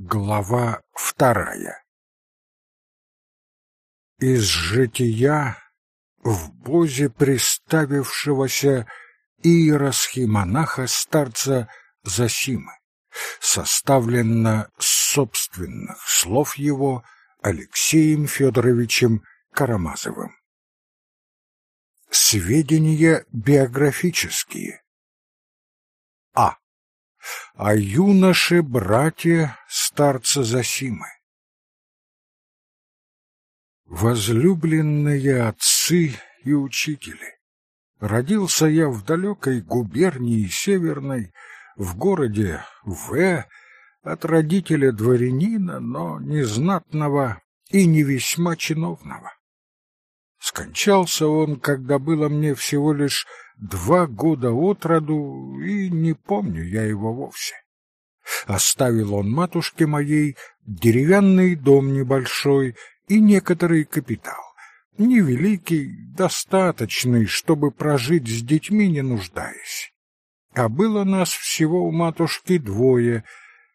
Глава вторая Из жития в бозе приставившегося иеросхимонаха старца Засимы, составлено с собственных слов его Алексеем Федоровичем Карамазовым. Сведения биографические. А о юноше-брате старца Засимы. Возлюбленные отцы и учители, родился я в далекой губернии Северной, в городе В, от родителя дворянина, но незнатного и не весьма чиновного. Скончался он, когда было мне всего лишь два года от роду, и не помню я его вовсе. Оставил он матушке моей деревянный дом небольшой и некоторый капитал, невеликий, достаточный, чтобы прожить с детьми, не нуждаясь. А было нас всего у матушки двое,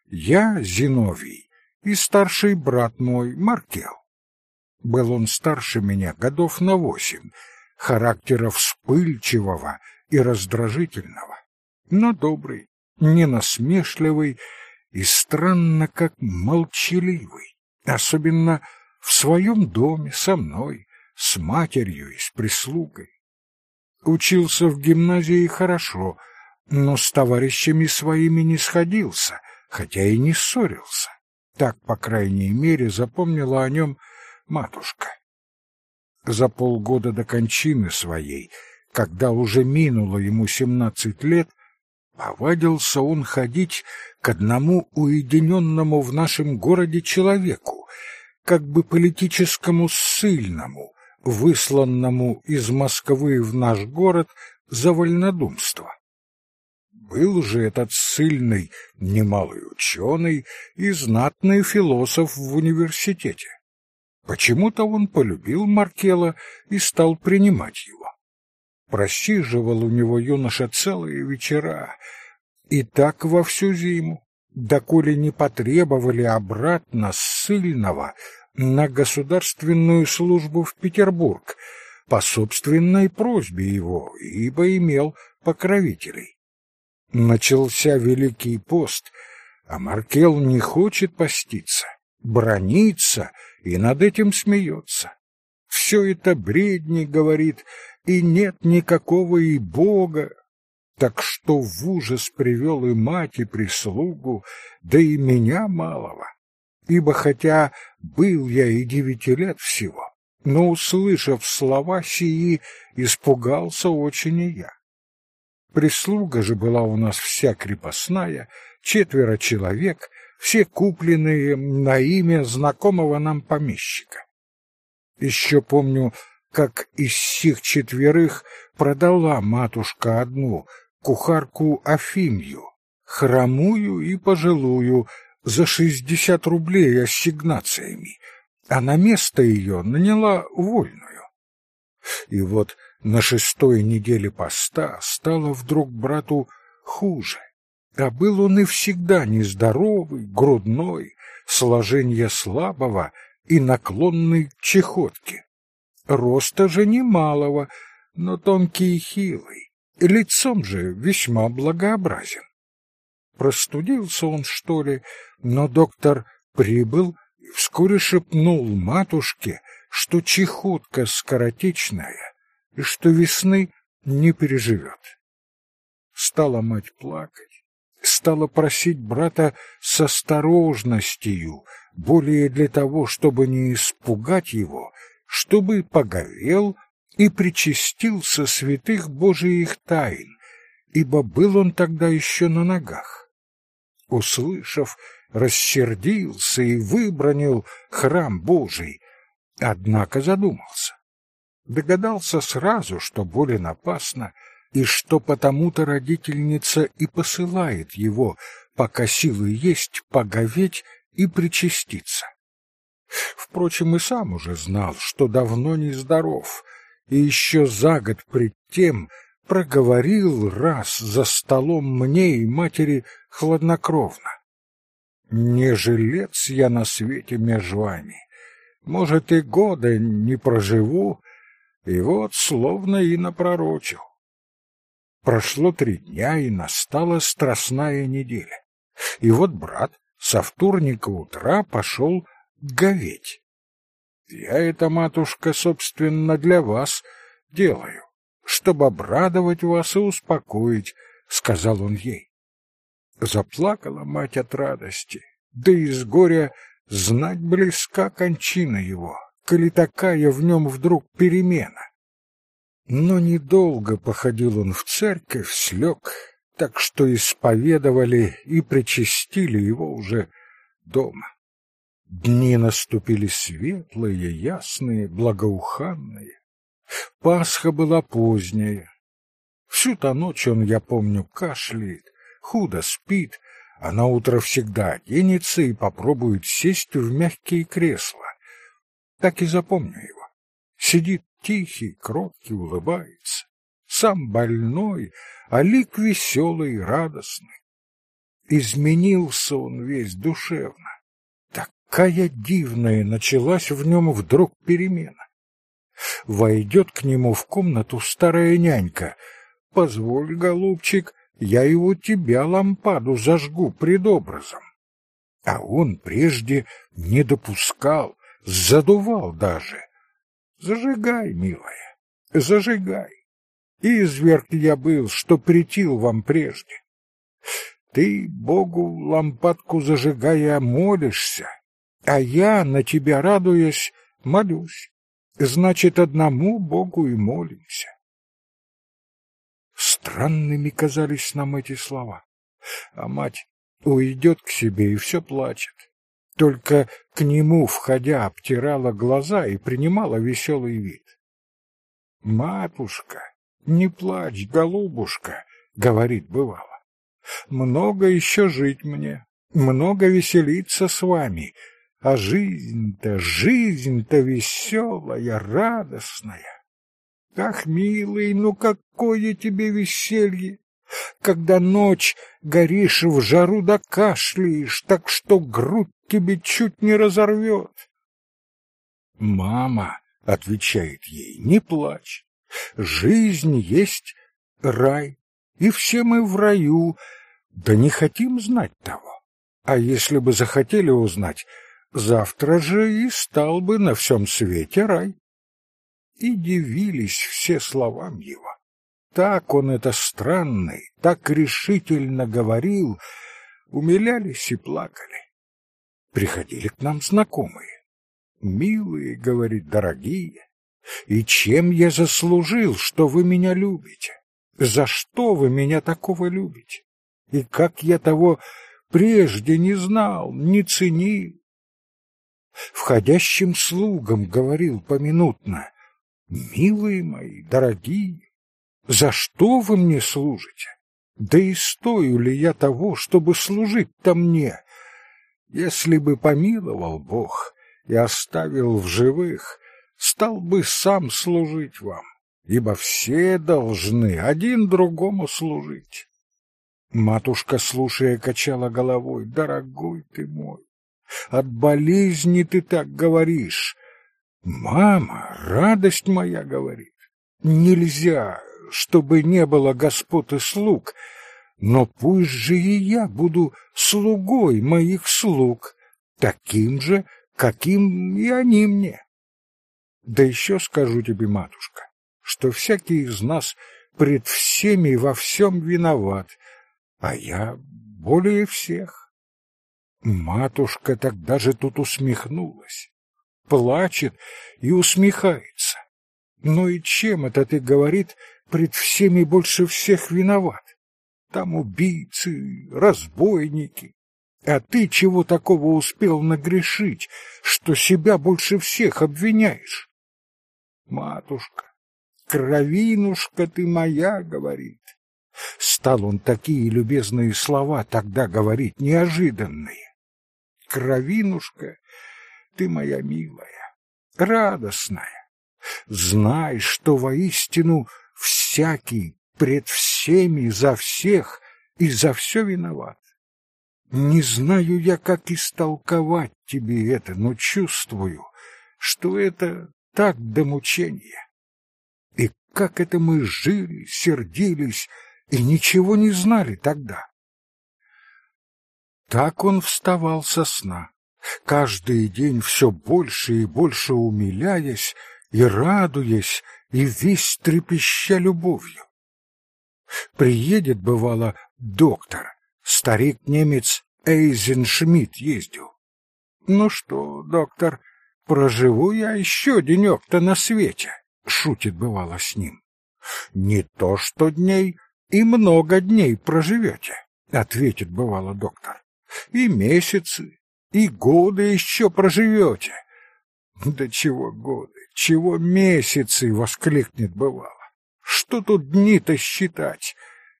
я, Зиновий, и старший брат мой, Маркел. Был он старше меня годов на восемь, характера вспыльчивого и раздражительного, но добрый, ненасмешливый и странно как молчаливый, особенно в своем доме со мной, с матерью и с прислугой. Учился в гимназии хорошо, но с товарищами своими не сходился, хотя и не ссорился. Так, по крайней мере, запомнила о нем матушка. За полгода до кончины своей, когда уже минуло ему семнадцать лет, повадился он ходить к одному уединенному в нашем городе человеку, как бы политическому ссыльному, высланному из Москвы в наш город за вольнодумство. Был же этот ссыльный немалый ученый и знатный философ в университете. Почему-то он полюбил Маркела и стал принимать его. Просиживал у него юноша целые вечера, и так во всю зиму, доколе не потребовали обратно ссыльного на государственную службу в Петербург по собственной просьбе его, ибо имел покровителей. Начался Великий пост, а Маркел не хочет поститься, бронится и над этим смеется. Все это бредни, говорит, и нет никакого и Бога. Так что в ужас привел и мать, и прислугу, да и меня малого. Ибо хотя был я и девяти лет всего, но, услышав слова сии, испугался очень и я. Прислуга же была у нас вся крепостная, четверо человек, все купленные на имя знакомого нам помещика. Еще помню, как из сих четверых продала матушка одну, кухарку Афимью, хромую и пожилую, за шестьдесят рублей ассигнациями, а на место ее наняла вольную. И вот на шестой неделе поста стало вдруг брату хуже. А был он и всегда нездоровый, грудной, сложения слабого и наклонный к чехотке. Роста же немалого, но тонкий и хилый, лицом же весьма благообразен. Простудился он, что ли, но доктор прибыл и вскоре шепнул матушке, что чехотка скоротечная и что весны не переживет. Стала мать плакать стала просить брата с осторожностью, более для того, чтобы не испугать его, чтобы поговел и причастился святых Божиих тайн, ибо был он тогда еще на ногах. Услышав, рассердился и выбронил храм Божий, однако задумался. Догадался сразу, что болен опасно, и что потому-то родительница и посылает его, пока силы есть, поговеть и причаститься. Впрочем, и сам уже знал, что давно нездоров, и еще за год пред тем проговорил раз за столом мне и матери хладнокровно. Не жилец я на свете меж вами. Может, и года не проживу, и вот словно и напророчил. Прошло три дня, и настала страстная неделя. И вот брат со вторника утра пошел говеть. Я это, матушка, собственно, для вас делаю, чтобы обрадовать вас и успокоить, — сказал он ей. Заплакала мать от радости, да из горя знать близка кончина его, коли такая в нем вдруг перемена. Но недолго походил он в церковь, слег, так что исповедовали и причастили его уже дома. Дни наступили светлые, ясные, благоуханные. Пасха была поздняя. Всю-то ночь он, я помню, кашляет, худо спит, а на утро всегда оденется и попробует сесть в мягкие кресла. Так и запомню его. Сидит тихий, кроткий, улыбается. Сам больной, а лик веселый и радостный. Изменился он весь душевно. Какая дивная началась в нем вдруг перемена. Войдет к нему в комнату старая нянька. «Позволь, голубчик, я его тебя лампаду зажгу пред образом». А он прежде не допускал, задувал даже. «Зажигай, милая, зажигай. Изверг я был, что притил вам прежде. Ты, Богу, лампадку зажигая, молишься, а я, на тебя радуясь, молюсь. Значит, одному Богу и молимся. Странными казались нам эти слова. А мать уйдет к себе и все плачет. Только к нему, входя, обтирала глаза и принимала веселый вид. «Матушка, не плачь, голубушка», — говорит бывало. «Много еще жить мне, много веселиться с вами, а жизнь-то, жизнь-то веселая, радостная. Ах, милый, ну какое тебе веселье! Когда ночь горишь в жару да кашляешь, так что грудь тебе чуть не разорвет. Мама, — отвечает ей, — не плачь. Жизнь есть рай, и все мы в раю, да не хотим знать того. А если бы захотели узнать, завтра же и стал бы на всем свете рай. И дивились все словам его. Так он это странный, так решительно говорил, умилялись и плакали. Приходили к нам знакомые. «Милые, — говорит, — дорогие, и чем я заслужил, что вы меня любите? За что вы меня такого любите? И как я того прежде не знал, не ценил? входящим слугам говорил поминутно, «Милые мои, дорогие, за что вы мне служите? Да и стою ли я того, чтобы служить-то мне? Если бы помиловал Бог и оставил в живых, стал бы сам служить вам, ибо все должны один другому служить». Матушка, слушая, качала головой, «Дорогой ты мой, от болезни ты так говоришь. Мама, радость моя, говорит. Нельзя, чтобы не было господ и слуг, но пусть же и я буду слугой моих слуг, таким же, каким и они мне. Да еще скажу тебе, матушка, что всякий из нас пред всеми во всем виноват, а я более всех. Матушка тогда же тут усмехнулась, плачет и усмехается. Ну и чем это ты, говорит, пред всеми больше всех виноват? Там убийцы, разбойники. А ты чего такого успел нагрешить, что себя больше всех обвиняешь? Матушка, кровинушка ты моя, говорит. Стал он такие любезные слова тогда говорить, неожиданные кровинушка, ты моя милая, радостная. Знай, что воистину всякий пред всеми за всех и за все виноват. Не знаю я, как истолковать тебе это, но чувствую, что это так до мучения. И как это мы жили, сердились и ничего не знали тогда. Так он вставал со сна, каждый день все больше и больше умиляясь и радуясь, и весь трепеща любовью. Приедет, бывало, доктор, старик-немец Эйзеншмидт ездил. Ну что, доктор, проживу я еще денек-то на свете, шутит бывало с ним. Не то что дней, и много дней проживете, ответит бывало доктор. И месяцы, и годы еще проживете. Да чего годы, чего месяцы, воскликнет бывало. Что тут дни-то считать?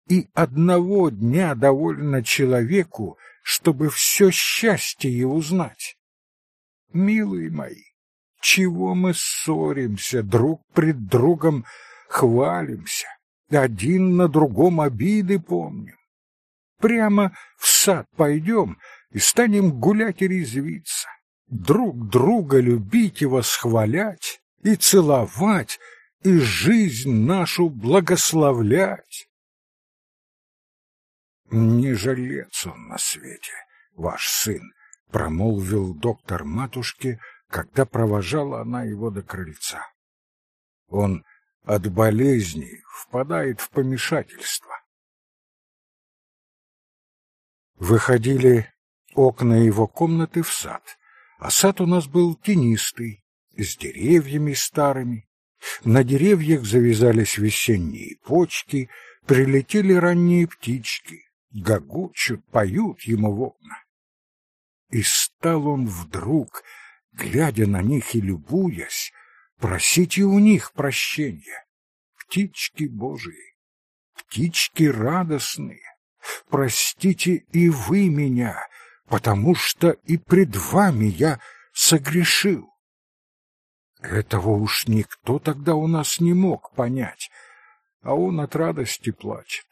И одного дня довольно человеку, чтобы все счастье узнать. Милые мои, чего мы ссоримся, друг пред другом хвалимся, один на другом обиды помним. Прямо в сад пойдем и станем гулять и резвиться, друг друга любить и восхвалять, и целовать, и жизнь нашу благословлять. Не жалец он на свете, ваш сын, промолвил доктор матушке, когда провожала она его до крыльца. Он от болезни впадает в помешательство. Выходили окна его комнаты в сад, а сад у нас был тенистый, с деревьями старыми, на деревьях завязались весенние почки, прилетели ранние птички, гогочут, поют ему в. И стал он вдруг, глядя на них и любуясь, просить и у них прощения. Птички Божии, птички радостные, простите и вы меня, потому что и пред вами я согрешил. Этого уж никто тогда у нас не мог понять, а он от радости плачет.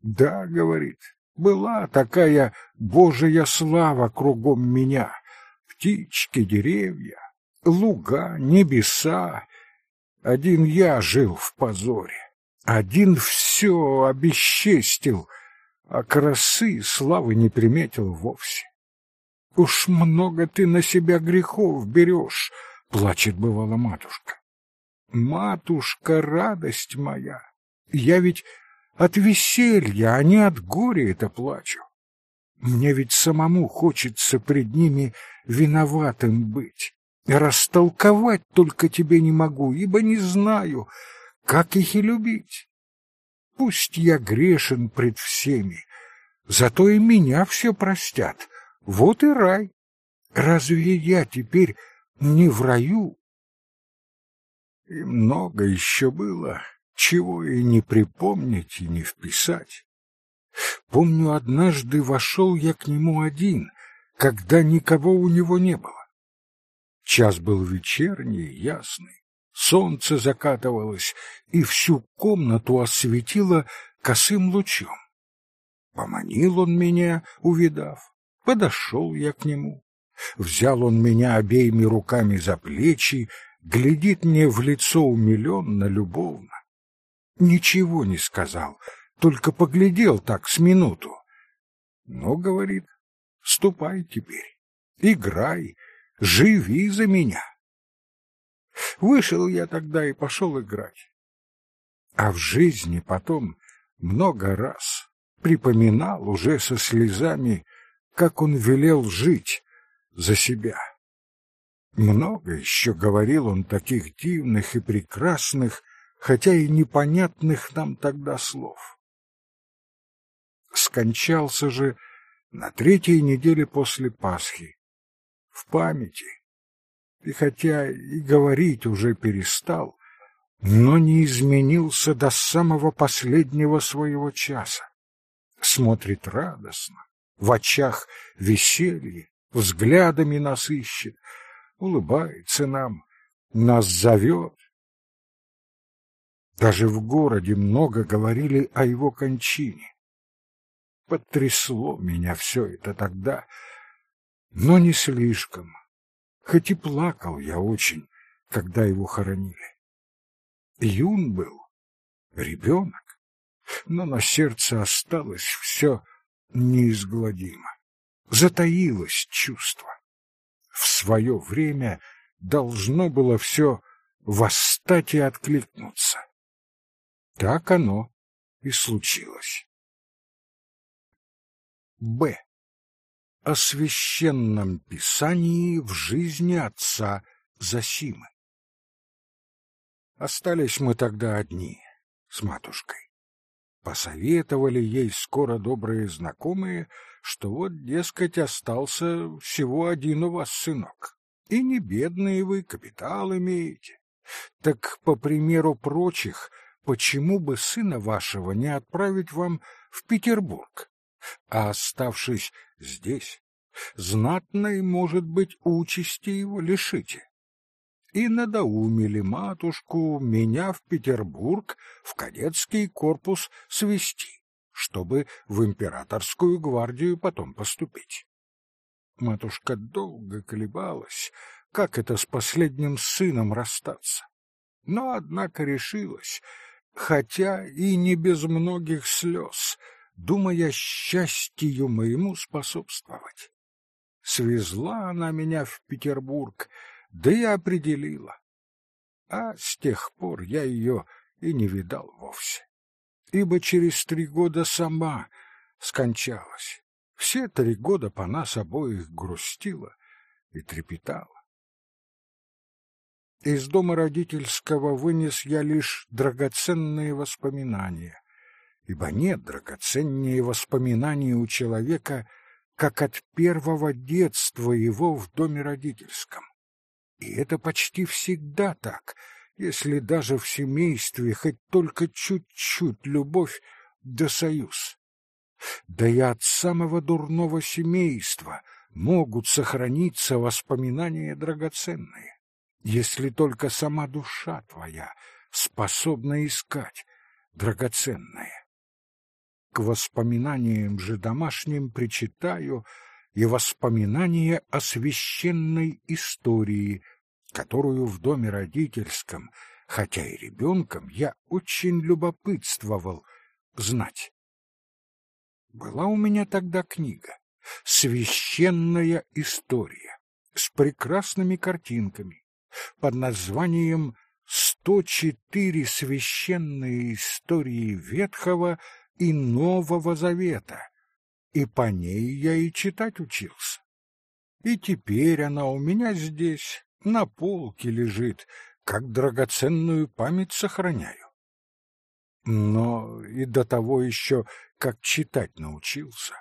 Да, говорит, была такая Божья слава кругом меня, птички, деревья, луга, небеса. Один я жил в позоре, один все обесчестил, а красы славы не приметил вовсе. Уж много ты на себя грехов берешь, плачет бывала матушка. Матушка, радость моя, я ведь от веселья, а не от горя это плачу. Мне ведь самому хочется пред ними виноватым быть. Растолковать только тебе не могу, ибо не знаю, как их и любить. Пусть я грешен пред всеми, зато и меня все простят. Вот и рай. Разве я теперь не в раю. И много еще было, чего и не припомнить, и не вписать. Помню, однажды вошел я к нему один, когда никого у него не было. Час был вечерний, ясный, солнце закатывалось и всю комнату осветило косым лучом. Поманил он меня, увидав, подошел я к нему. Взял он меня обеими руками за плечи, глядит мне в лицо умиленно, любовно. Ничего не сказал, только поглядел так с минуту. Но, говорит, ступай теперь, играй, живи за меня. Вышел я тогда и пошел играть. А в жизни потом много раз припоминал уже со слезами, как он велел жить, за себя. Много еще говорил он таких дивных и прекрасных, хотя и непонятных нам тогда слов. Скончался же на третьей неделе после Пасхи, в памяти, и хотя и говорить уже перестал, но не изменился до самого последнего своего часа. Смотрит радостно, в очах веселье, взглядами нас ищет, улыбается нам, нас зовет. Даже в городе много говорили о его кончине. Потрясло меня все это тогда, но не слишком, хоть и плакал я очень, когда его хоронили. Юн был, ребенок, но на сердце осталось все неизгладимо. Затаилось чувство. В свое время должно было все восстать и откликнуться. Так оно и случилось. Б. О священном писании в жизни отца Засимы. Остались мы тогда одни с матушкой. Посоветовали ей скоро добрые знакомые, что вот, дескать, остался всего один у вас сынок. И не бедные вы, капитал имеете. Так, по примеру прочих, почему бы сына вашего не отправить вам в Петербург, а оставшись здесь, знатной, может быть, участи его лишите? И надоумили матушку меня в Петербург в кадетский корпус свести, чтобы в императорскую гвардию потом поступить. Матушка долго колебалась, как это с последним сыном расстаться. Но, однако, решилась, хотя и не без многих слез, думая счастью моему способствовать. Свезла она меня в Петербург, да и определила. А с тех пор я ее и не видал вовсе, ибо через три года сама скончалась. Все три года по нас обоих грустила и трепетала. Из дома родительского вынес я лишь драгоценные воспоминания, ибо нет драгоценнее воспоминаний у человека, как от первого детства его в доме родительском. И это почти всегда так, если даже в семействе хоть только чуть-чуть любовь да союз. Да и от самого дурного семейства могут сохраниться воспоминания драгоценные если только сама душа твоя способна искать драгоценное. К воспоминаниям же домашним причитаю и воспоминания о священной истории, которую в доме родительском, хотя и ребенком, я очень любопытствовал знать. Была у меня тогда книга «Священная история» с прекрасными картинками, под названием «104 священные истории Ветхого и Нового Завета», и по ней я и читать учился. И теперь она у меня здесь, на полке лежит, как драгоценную память сохраняю. Но и до того еще, как читать научился.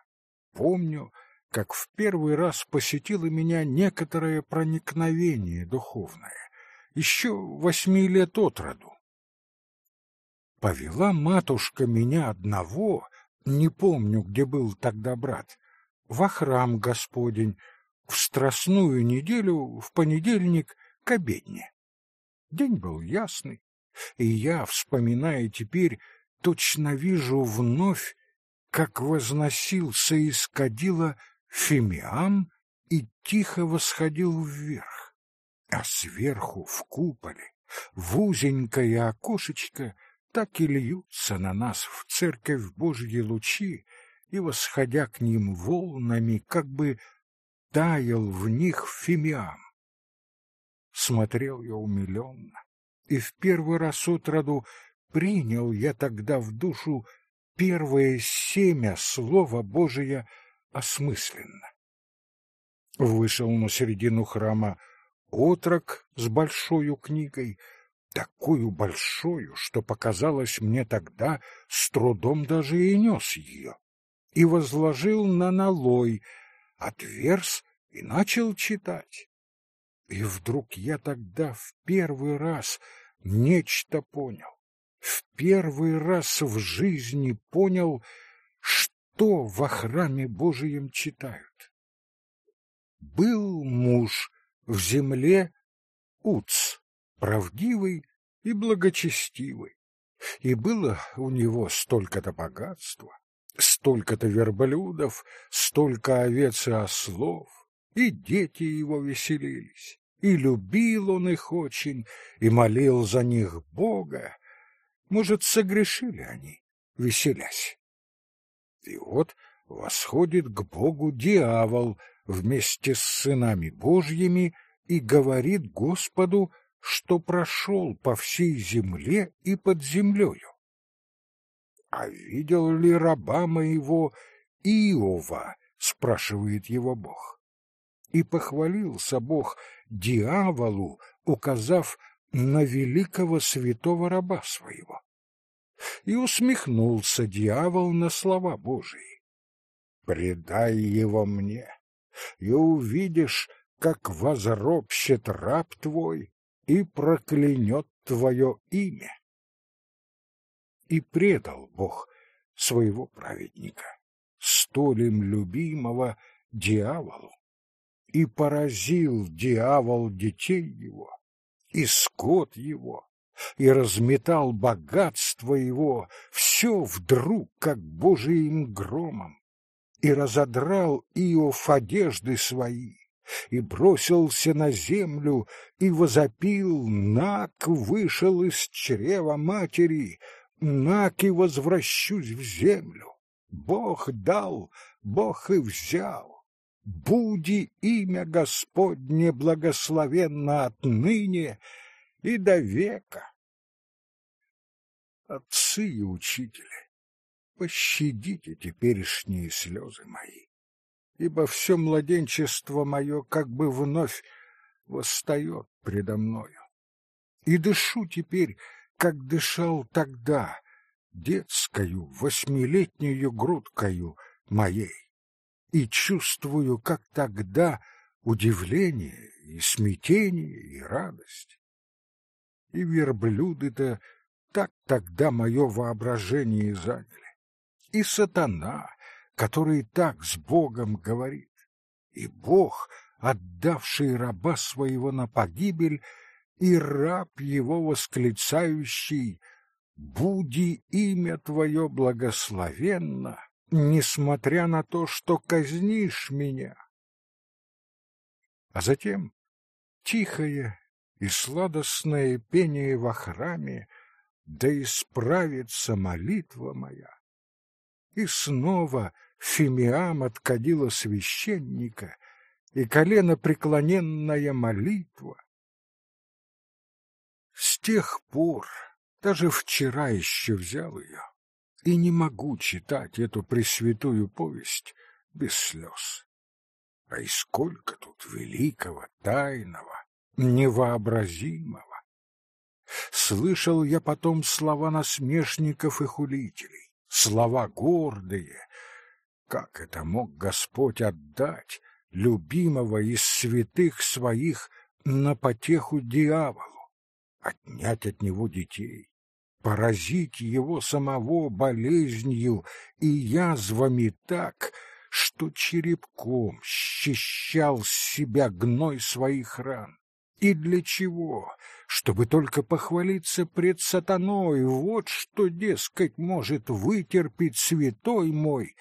Помню, как в первый раз посетило меня некоторое проникновение духовное, еще восьми лет от роду. Повела матушка меня одного, не помню, где был тогда брат, во храм Господень, в страстную неделю, в понедельник, к обедне. День был ясный, и я, вспоминая теперь, точно вижу вновь, как возносился из кадила фимиам и тихо восходил вверх, а сверху в куполе, в узенькое окошечко, так и льются на нас в церковь Божьи лучи, и, восходя к ним волнами, как бы таял в них фимиам. Смотрел я умиленно, и в первый раз отроду принял я тогда в душу первое семя Слова Божия — осмысленно. Вышел на середину храма отрок с большой книгой, такую большую, что показалось мне тогда, с трудом даже и нес ее, и возложил на налой, отверз и начал читать. И вдруг я тогда в первый раз нечто понял, в первый раз в жизни понял, что во храме Божием читают. Был муж в земле Уц, правдивый и благочестивый, и было у него столько-то богатства, столько столько-то верблюдов, столько овец и ослов, и дети его веселились, и любил он их очень, и молил за них Бога. Может, согрешили они, веселясь. И вот восходит к Богу дьявол вместе с сынами Божьими и говорит Господу, что прошел по всей земле и под землею. А видел ли раба моего Иова? спрашивает его Бог. И похвалился Бог дьяволу, указав на великого святого раба своего. И усмехнулся дьявол на слова Божии. «Предай его мне, и увидишь, как возропщет раб твой и проклянет твое имя». И предал Бог своего праведника, столь им любимого дьяволу, и поразил дьявол детей его, и скот его, и разметал богатство его, все вдруг, как божиим громом, и разодрал Иов одежды свои, и бросился на землю, и возопил, Нак вышел из чрева матери, Нак и возвращусь в землю. Бог дал, Бог и взял. Буди имя Господне благословенно отныне и до века. Отцы и учители, пощадите теперешние слезы мои, ибо все младенчество мое как бы вновь восстает предо мною. И дышу теперь, как дышал тогда, детскою, восьмилетнюю грудкою моей, и чувствую, как тогда, удивление и смятение и радость и верблюды-то так тогда мое воображение заняли. И сатана, который так с Богом говорит, и Бог, отдавший раба своего на погибель, и раб его восклицающий «Буди имя Твое благословенно, несмотря на то, что казнишь меня». А затем тихое и сладостное пение во храме, да исправится молитва моя. И снова Фимиам откадила священника, и колено преклоненная молитва. С тех пор, даже вчера еще взял ее, и не могу читать эту пресвятую повесть без слез. А и сколько тут великого, тайного, невообразимого. Слышал я потом слова насмешников и хулителей, слова гордые. Как это мог Господь отдать любимого из святых своих на потеху дьяволу, отнять от него детей, поразить его самого болезнью и язвами так, что черепком счищал с себя гной своих ран? И для чего? Чтобы только похвалиться пред сатаной. Вот что, дескать, может вытерпеть святой мой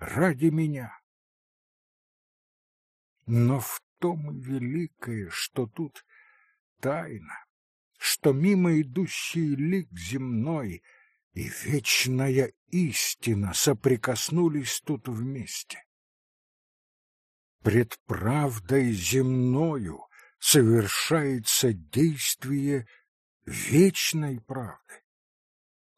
ради меня. Но в том великое, что тут тайна, что мимо идущий лик земной и вечная истина соприкоснулись тут вместе. Пред правдой земною совершается действие вечной правды.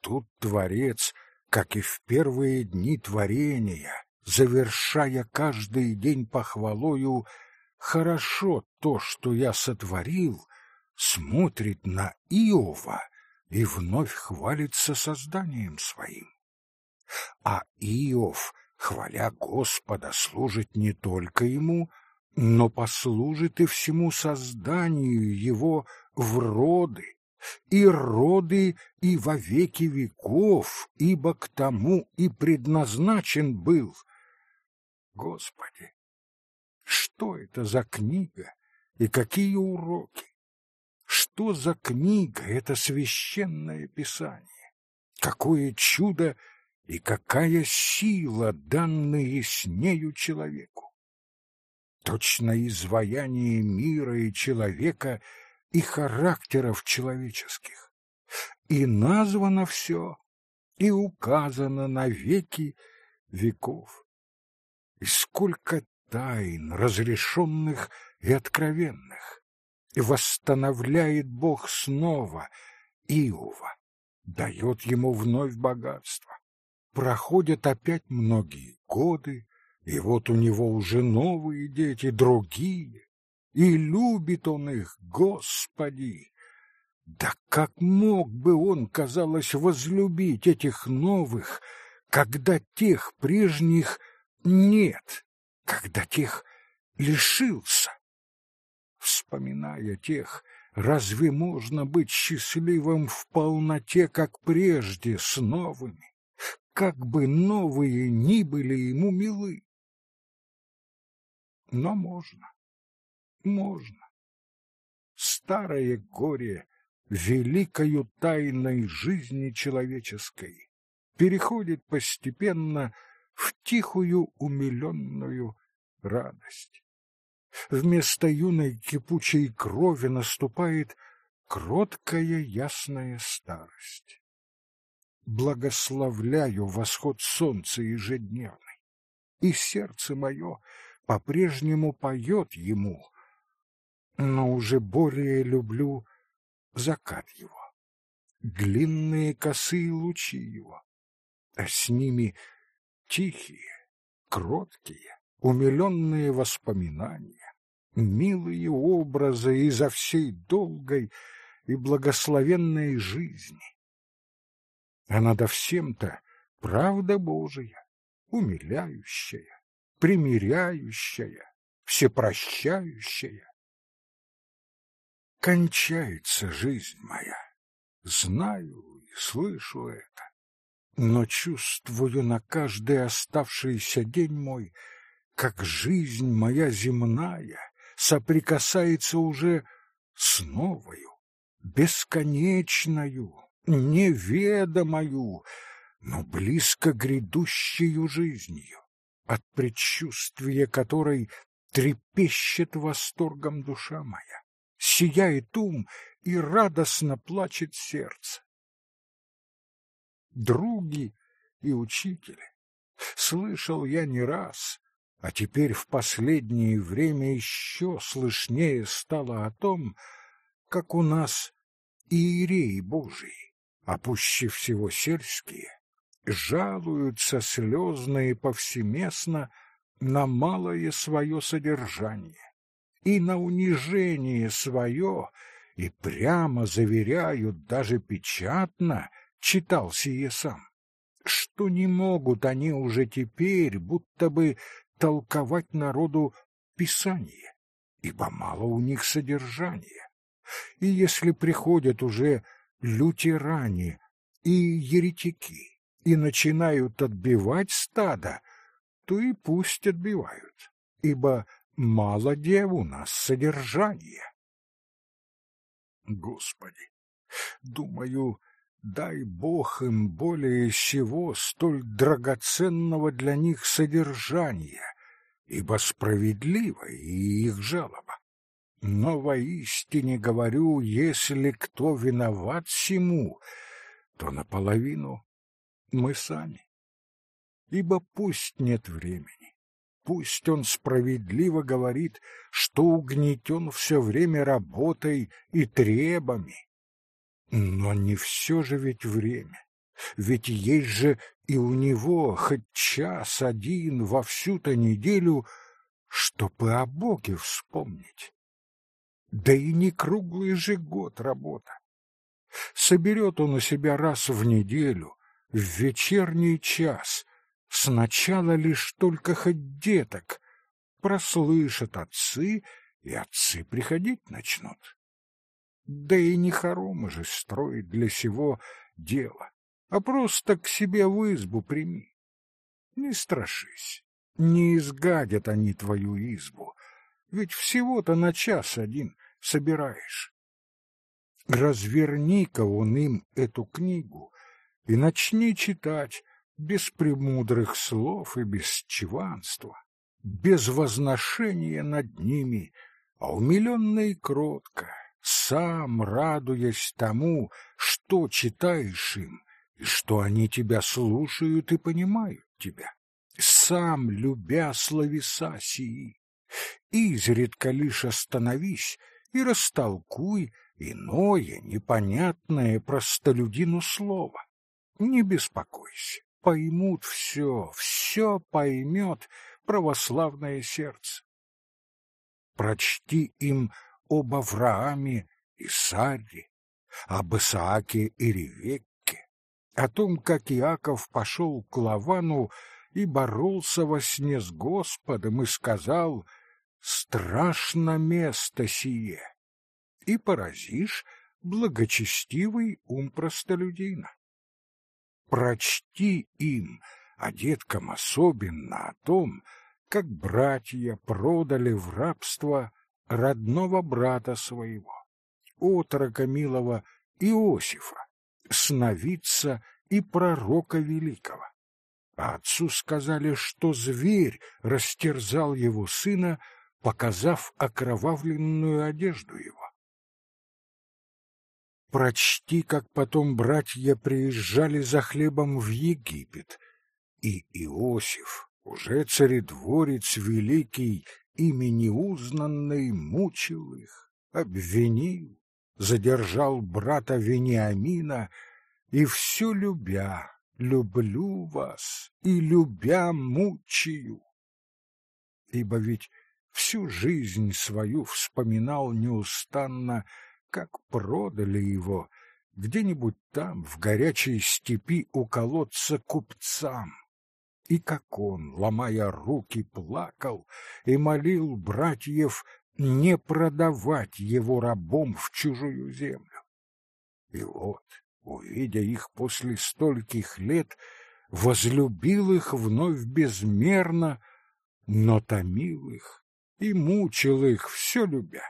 Тут Творец, как и в первые дни творения, завершая каждый день похвалою «Хорошо то, что я сотворил», смотрит на Иова и вновь хвалится созданием своим. А Иов, хваля Господа, служит не только ему, но послужит и всему созданию его в роды, и роды и во веки веков, ибо к тому и предназначен был. Господи, что это за книга и какие уроки? Что за книга это священное писание? Какое чудо и какая сила, данные с нею человеку! Точно изваяние мира и человека и характеров человеческих. И названо все, и указано на веки веков. И сколько тайн, разрешенных и откровенных, и восстановляет Бог снова Иова, дает ему вновь богатство. Проходят опять многие годы, и вот у него уже новые дети, другие, и любит он их, Господи! Да как мог бы он, казалось, возлюбить этих новых, когда тех прежних нет, когда тех лишился? Вспоминая тех, разве можно быть счастливым в полноте, как прежде, с новыми? Как бы новые ни были ему милы. Но можно, можно. Старое горе великою тайной жизни человеческой переходит постепенно в тихую умиленную радость. Вместо юной кипучей крови наступает кроткая ясная старость. Благословляю восход солнца ежедневный, и сердце мое по-прежнему поет ему, но уже более люблю закат его, длинные косые лучи его, а с ними тихие, кроткие, умиленные воспоминания, милые образы изо всей долгой и благословенной жизни. А надо всем-то правда Божия, умиляющая, примиряющая, всепрощающая, кончается жизнь моя. Знаю и слышу это, но чувствую на каждый оставшийся день мой, как жизнь моя земная соприкасается уже с новою, бесконечною, неведомою, но близко грядущую жизнью, от предчувствия которой трепещет восторгом душа моя сияет ум и радостно плачет сердце. Други и учители, слышал я не раз, а теперь в последнее время еще слышнее стало о том, как у нас иереи Божии, а пуще всего сельские, жалуются слезно и повсеместно на малое свое содержание и на унижение свое, и прямо заверяют, даже печатно, читал сие сам, что не могут они уже теперь будто бы толковать народу Писание, ибо мало у них содержания. И если приходят уже лютеране и еретики и начинают отбивать стадо, то и пусть отбивают, ибо мало где у нас содержания. Господи, думаю, дай Бог им более всего столь драгоценного для них содержания, ибо справедлива и их жалоба. Но воистине говорю, если кто виноват всему, то наполовину мы сами. Ибо пусть нет времени, Пусть он справедливо говорит, что угнетен все время работой и требами. Но не все же ведь время. Ведь есть же и у него хоть час один во всю-то неделю, чтобы о Боге вспомнить. Да и не круглый же год работа. Соберет он у себя раз в неделю, в вечерний час, Сначала лишь только хоть деток прослышат отцы, и отцы приходить начнут. Да и не хоромы же строить для сего дело, а просто к себе в избу прими. Не страшись, не изгадят они твою избу, ведь всего-то на час один собираешь. Разверни-ка он им эту книгу и начни читать, без премудрых слов и без чванства, без возношения над ними, а умиленно и кротко, сам радуясь тому, что читаешь им, и что они тебя слушают и понимают тебя, сам любя словеса сии. Изредка лишь остановись и растолкуй иное, непонятное простолюдину слово. Не беспокойся, поймут все, все поймет православное сердце. Прочти им об Аврааме и Саре, об Исааке и Ревекке, о том, как Иаков пошел к Лавану и боролся во сне с Господом и сказал «Страшно место сие!» и поразишь благочестивый ум простолюдина. Прочти им, а деткам особенно, о том, как братья продали в рабство родного брата своего, отрока милого Иосифа, сновидца и пророка великого. А отцу сказали, что зверь растерзал его сына, показав окровавленную одежду его. Прочти, как потом братья приезжали за хлебом в Египет, и Иосиф, уже царедворец великий, имени узнанный, мучил их, обвинил, задержал брата Вениамина, и все любя, люблю вас, и любя мучаю. Ибо ведь всю жизнь свою вспоминал неустанно как продали его где-нибудь там, в горячей степи у колодца купцам. И как он, ломая руки, плакал и молил братьев не продавать его рабом в чужую землю. И вот, увидя их после стольких лет, возлюбил их вновь безмерно, но томил их и мучил их все любя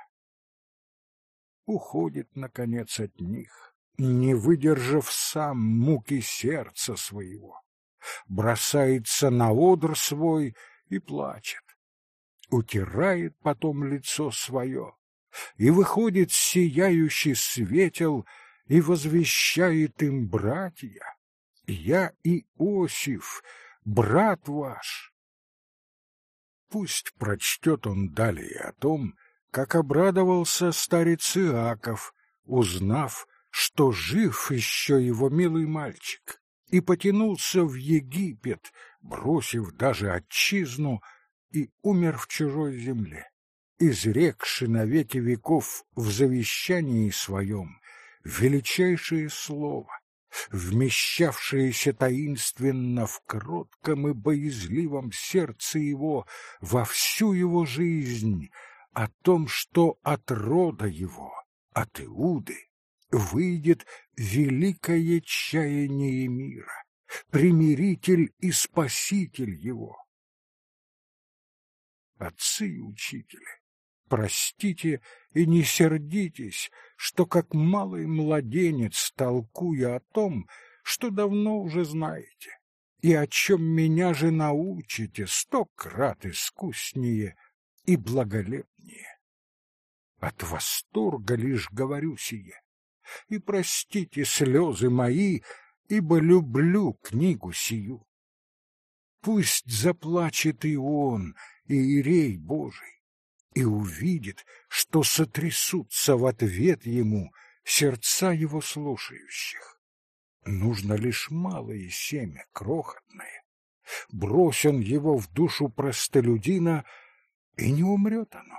уходит, наконец, от них, не выдержав сам муки сердца своего, бросается на одр свой и плачет, утирает потом лицо свое. И выходит сияющий светел и возвещает им братья, я и Осиф, брат ваш. Пусть прочтет он далее о том, как обрадовался старец Иаков, узнав, что жив еще его милый мальчик, и потянулся в Египет, бросив даже отчизну, и умер в чужой земле, изрекши на веки веков в завещании своем величайшее слово, вмещавшееся таинственно в кротком и боязливом сердце его во всю его жизнь — о том, что от рода его, от Иуды, выйдет великое чаяние мира, примиритель и спаситель его. Отцы и учители, простите и не сердитесь, что как малый младенец, толкуя о том, что давно уже знаете, и о чем меня же научите сто крат искуснее и благолепнее. От восторга лишь говорю сие. И простите слезы мои, ибо люблю книгу сию. Пусть заплачет и он, и Ирей Божий, и увидит, что сотрясутся в ответ ему сердца его слушающих. Нужно лишь малое семя, крохотное. Брось он его в душу простолюдина — и не умрет оно.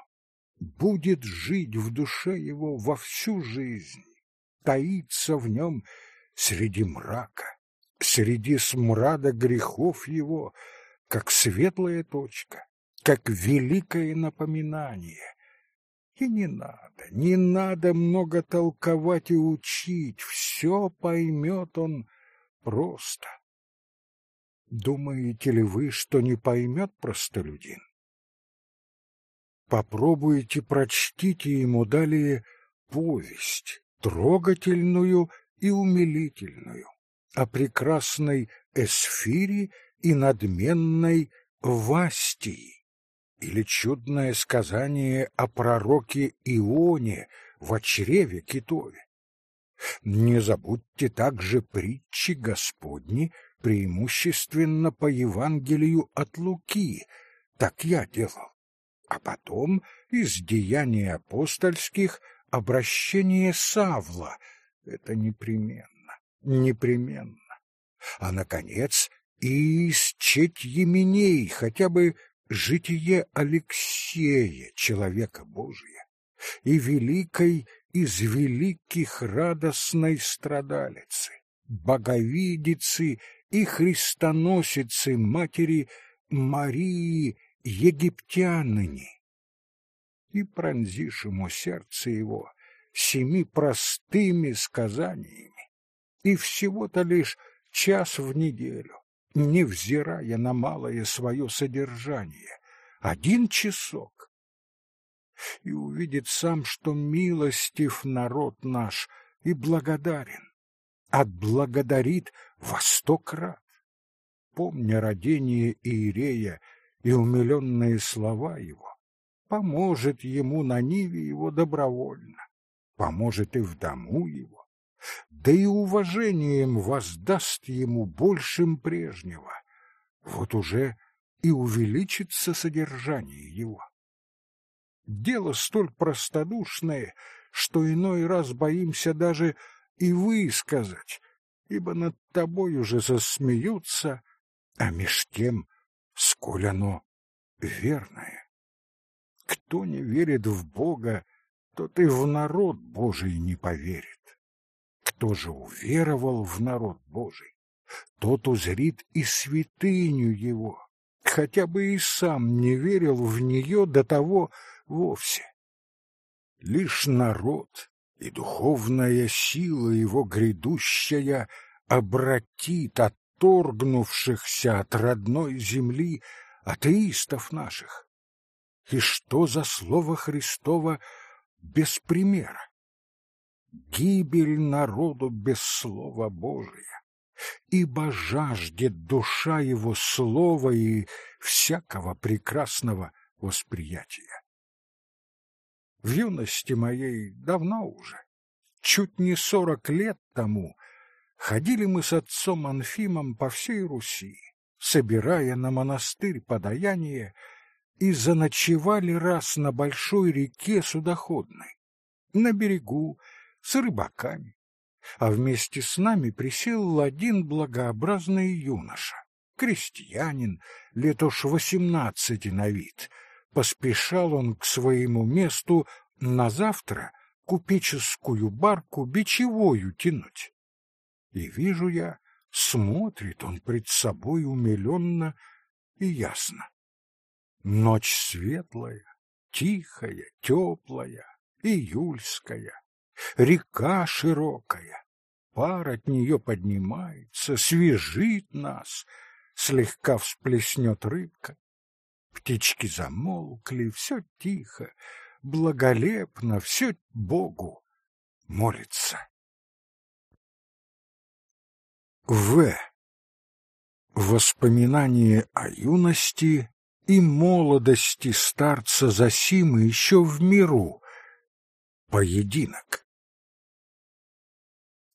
Будет жить в душе его во всю жизнь, таиться в нем среди мрака, среди смрада грехов его, как светлая точка, как великое напоминание. И не надо, не надо много толковать и учить, все поймет он просто. Думаете ли вы, что не поймет простолюдин? Попробуйте прочтите ему далее повесть, трогательную и умилительную, о прекрасной Эсфири и надменной Вастии, или чудное сказание о пророке Ионе в чреве китове. Не забудьте также притчи Господни, преимущественно по Евангелию от Луки, так я делал. А потом из деяний апостольских обращение Савла. Это непременно, непременно. А, наконец, и из Четьеменей хотя бы житие Алексея, человека Божия, и великой из великих радостной страдалицы, боговидицы и христоносицы матери Марии египтяныни. И пронзишь ему сердце его семи простыми сказаниями, и всего-то лишь час в неделю, невзирая на малое свое содержание, один часок, и увидит сам, что милостив народ наш и благодарен, отблагодарит во сто крат. Помня родение Иерея и умиленные слова его, поможет ему на ниве его добровольно, поможет и в дому его, да и уважением воздаст ему большим прежнего. Вот уже и увеличится содержание его. Дело столь простодушное, что иной раз боимся даже и высказать, ибо над тобой уже засмеются, а меж тем, сколь оно верное. Кто не верит в Бога, тот и в народ Божий не поверит. Кто же уверовал в народ Божий, тот узрит и святыню его, хотя бы и сам не верил в нее до того, вовсе. Лишь народ и духовная сила его грядущая обратит отторгнувшихся от родной земли атеистов наших. И что за слово Христово без примера? Гибель народу без слова Божия, ибо жаждет душа его слова и всякого прекрасного восприятия. В юности моей давно уже, чуть не сорок лет тому, ходили мы с отцом Анфимом по всей Руси, собирая на монастырь подаяние, и заночевали раз на большой реке судоходной, на берегу, с рыбаками. А вместе с нами присел один благообразный юноша, крестьянин, лет уж восемнадцати на вид — Поспешал он к своему месту на завтра купеческую барку бичевою тянуть. И вижу я, смотрит он пред собой умиленно и ясно. Ночь светлая, тихая, теплая, июльская, река широкая, пар от нее поднимается, свежит нас, слегка всплеснет рыбка, Птички замолкли, все тихо, благолепно, все Богу молится. В. Воспоминание о юности и молодости старца Засимы еще в миру. Поединок.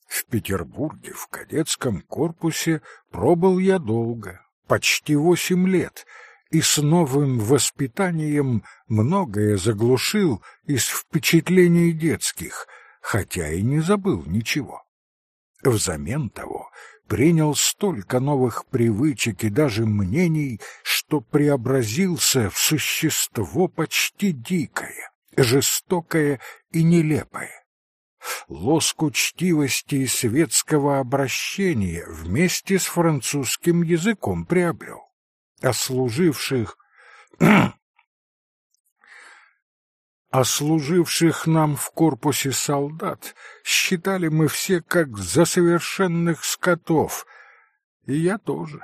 В Петербурге в кадетском корпусе пробыл я долго, почти восемь лет — и с новым воспитанием многое заглушил из впечатлений детских, хотя и не забыл ничего. Взамен того принял столько новых привычек и даже мнений, что преобразился в существо почти дикое, жестокое и нелепое. Лоск учтивости и светского обращения вместе с французским языком приобрел о служивших о служивших нам в корпусе солдат считали мы все как за совершенных скотов, и я тоже.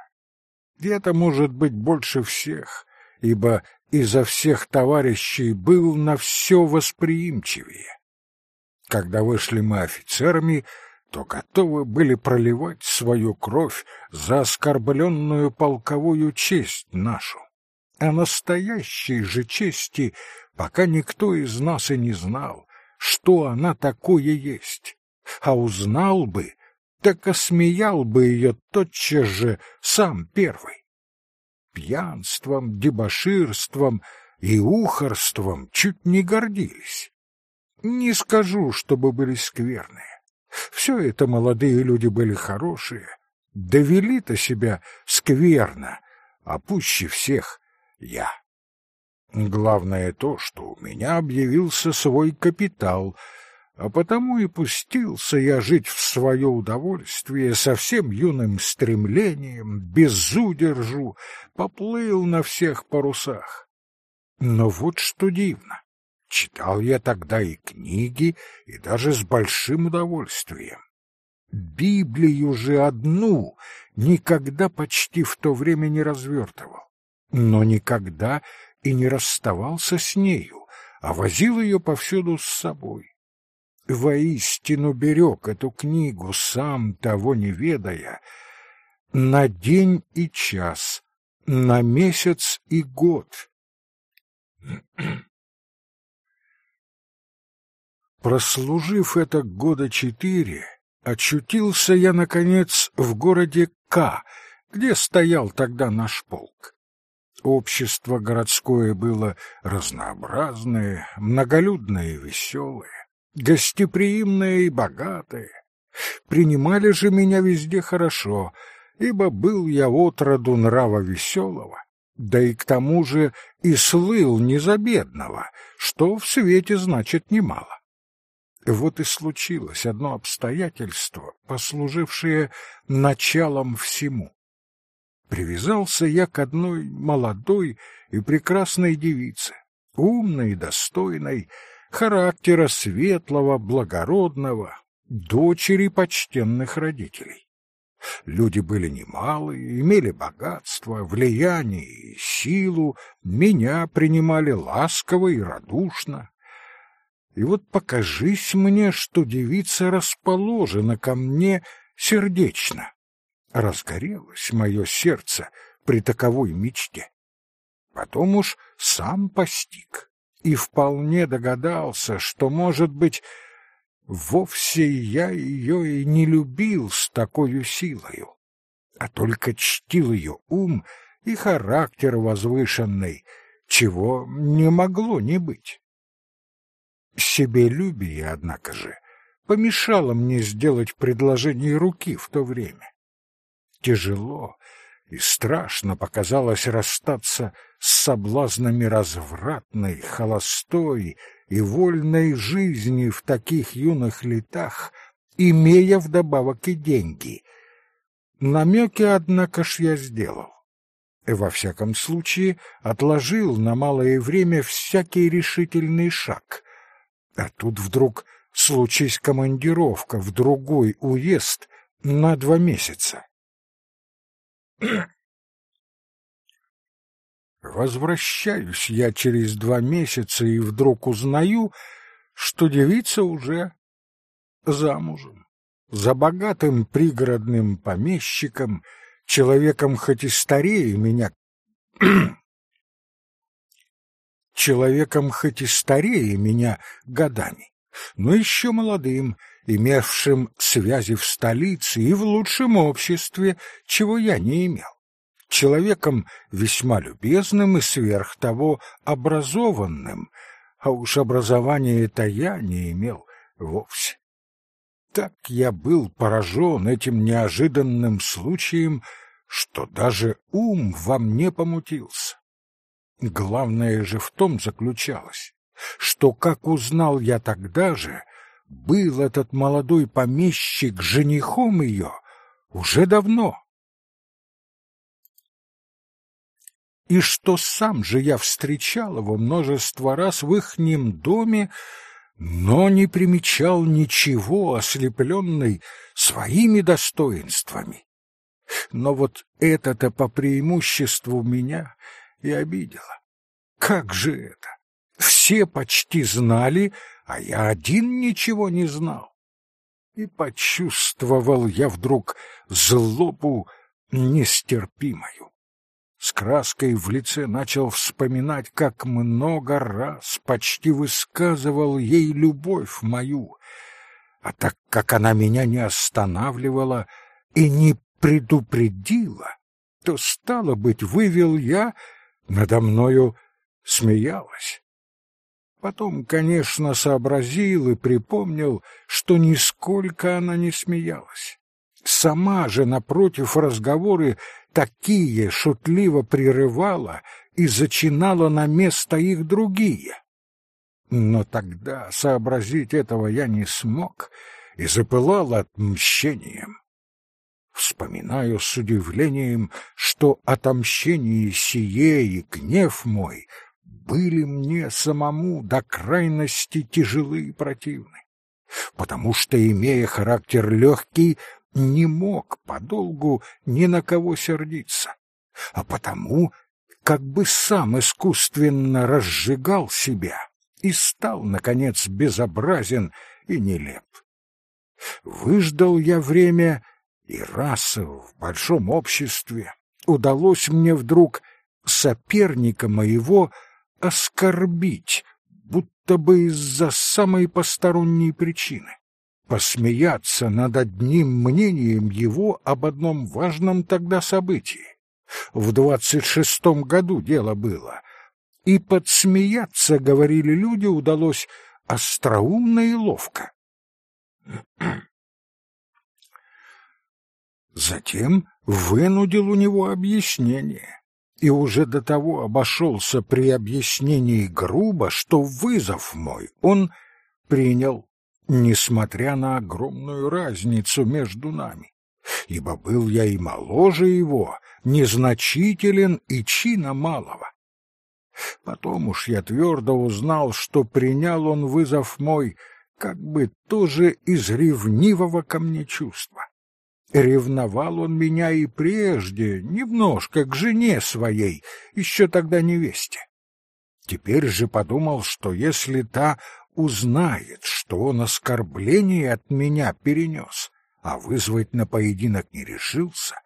И это может быть больше всех, ибо изо всех товарищей был на все восприимчивее. Когда вышли мы офицерами, то готовы были проливать свою кровь за оскорбленную полковую честь нашу. А настоящей же чести пока никто из нас и не знал, что она такое есть. А узнал бы, так осмеял бы ее тотчас же сам первый. Пьянством, дебоширством и ухорством чуть не гордились. Не скажу, чтобы были скверные. Все это молодые люди были хорошие, довели-то себя скверно, а пуще всех я. Главное то, что у меня объявился свой капитал, а потому и пустился я жить в свое удовольствие со всем юным стремлением, без удержу, поплыл на всех парусах. Но вот что дивно. Читал я тогда и книги, и даже с большим удовольствием. Библию же одну никогда почти в то время не развертывал, но никогда и не расставался с нею, а возил ее повсюду с собой. Воистину берег эту книгу, сам того не ведая, на день и час, на месяц и год. Прослужив это года четыре, очутился я, наконец, в городе К, где стоял тогда наш полк. Общество городское было разнообразное, многолюдное и веселое, гостеприимное и богатое. Принимали же меня везде хорошо, ибо был я отроду нрава веселого, да и к тому же и слыл не за бедного, что в свете значит немало. Вот и случилось одно обстоятельство, послужившее началом всему. Привязался я к одной молодой и прекрасной девице, умной и достойной, характера светлого, благородного, дочери почтенных родителей. Люди были немалые, имели богатство, влияние и силу, меня принимали ласково и радушно. И вот покажись мне, что девица расположена ко мне сердечно. Разгорелось мое сердце при таковой мечте. Потом уж сам постиг и вполне догадался, что, может быть, вовсе я ее и не любил с такой силою, а только чтил ее ум и характер возвышенный, чего не могло не быть. Себелюбие, однако же, помешало мне сделать предложение руки в то время. Тяжело и страшно показалось расстаться с соблазнами развратной, холостой и вольной жизни в таких юных летах, имея вдобавок и деньги. Намеки, однако ж, я сделал. И во всяком случае отложил на малое время всякий решительный шаг. А тут вдруг случись командировка в другой уезд на два месяца. Возвращаюсь я через два месяца и вдруг узнаю, что девица уже замужем, за богатым пригородным помещиком, человеком хоть и старее меня, человеком хоть и старее меня годами, но еще молодым, имевшим связи в столице и в лучшем обществе, чего я не имел. Человеком весьма любезным и сверх того образованным, а уж образование это я не имел вовсе. Так я был поражен этим неожиданным случаем, что даже ум во мне помутился. Главное же в том заключалось, что, как узнал я тогда же, был этот молодой помещик женихом ее уже давно. И что сам же я встречал его множество раз в ихнем доме, но не примечал ничего, ослепленный своими достоинствами. Но вот это-то по преимуществу меня и обидела. Как же это? Все почти знали, а я один ничего не знал. и почувствовал я вдруг злобу нестерпимую. С краской в лице начал вспоминать, как много раз почти высказывал ей любовь мою, а так как она меня не останавливала и не предупредила, то, стало быть, вывел я, надо мною смеялась. Потом, конечно, сообразил и припомнил, что нисколько она не смеялась. Сама же, напротив, разговоры такие шутливо прерывала и зачинала на место их другие. Но тогда сообразить этого я не смог и запылал отмщением. Вспоминаю с удивлением, что отомщение сие и гнев мой были мне самому до крайности тяжелы и противны, потому что, имея характер легкий, не мог подолгу ни на кого сердиться, а потому как бы сам искусственно разжигал себя и стал, наконец, безобразен и нелеп. Выждал я время, и раз в большом обществе удалось мне вдруг соперника моего оскорбить, будто бы из-за самой посторонней причины, посмеяться над одним мнением его об одном важном тогда событии. В двадцать шестом году дело было, и подсмеяться, говорили люди, удалось остроумно и ловко. Затем вынудил у него объяснение и уже до того обошелся при объяснении грубо, что вызов мой он принял, несмотря на огромную разницу между нами, ибо был я и моложе его, незначителен и чина малого. Потом уж я твердо узнал, что принял он вызов мой как бы тоже из ревнивого ко мне чувства. Ревновал он меня и прежде, немножко к жене своей, еще тогда невесте. Теперь же подумал, что если та узнает, что он оскорбление от меня перенес, а вызвать на поединок не решился,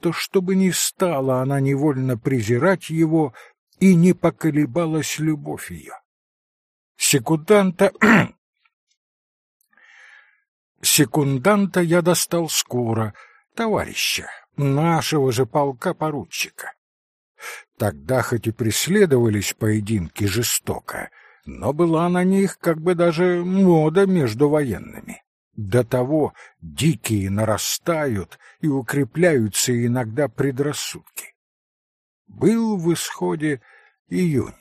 то чтобы не стала она невольно презирать его и не поколебалась любовь ее. Секунданта Секунданта я достал скоро, товарища, нашего же полка-поручика. Тогда хоть и преследовались поединки жестоко, но была на них как бы даже мода между военными. До того дикие нарастают и укрепляются иногда предрассудки. Был в исходе июнь,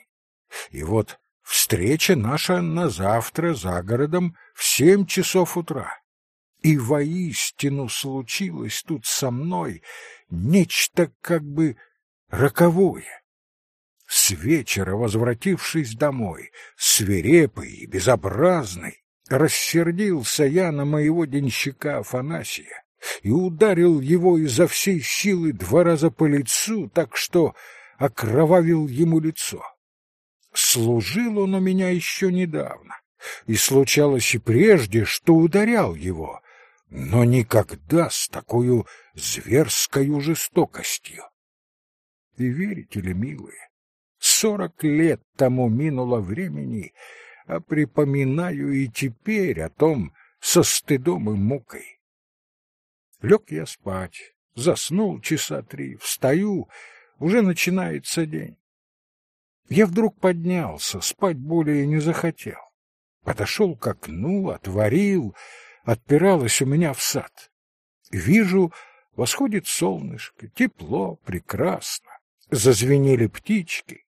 и вот встреча наша на завтра за городом в семь часов утра. И воистину случилось тут со мной нечто как бы роковое. С вечера, возвратившись домой, свирепый и безобразный, рассердился я на моего денщика Афанасия и ударил его изо всей силы два раза по лицу, так что окровавил ему лицо. Служил он у меня еще недавно, и случалось и прежде, что ударял его, но никогда с такой зверской жестокостью. И верите ли, милые, сорок лет тому минуло времени, а припоминаю и теперь о том со стыдом и мукой. Лег я спать, заснул часа три, встаю, уже начинается день. Я вдруг поднялся, спать более не захотел. Подошел к окну, отворил — отпиралась у меня в сад. Вижу, восходит солнышко, тепло, прекрасно. Зазвенели птички.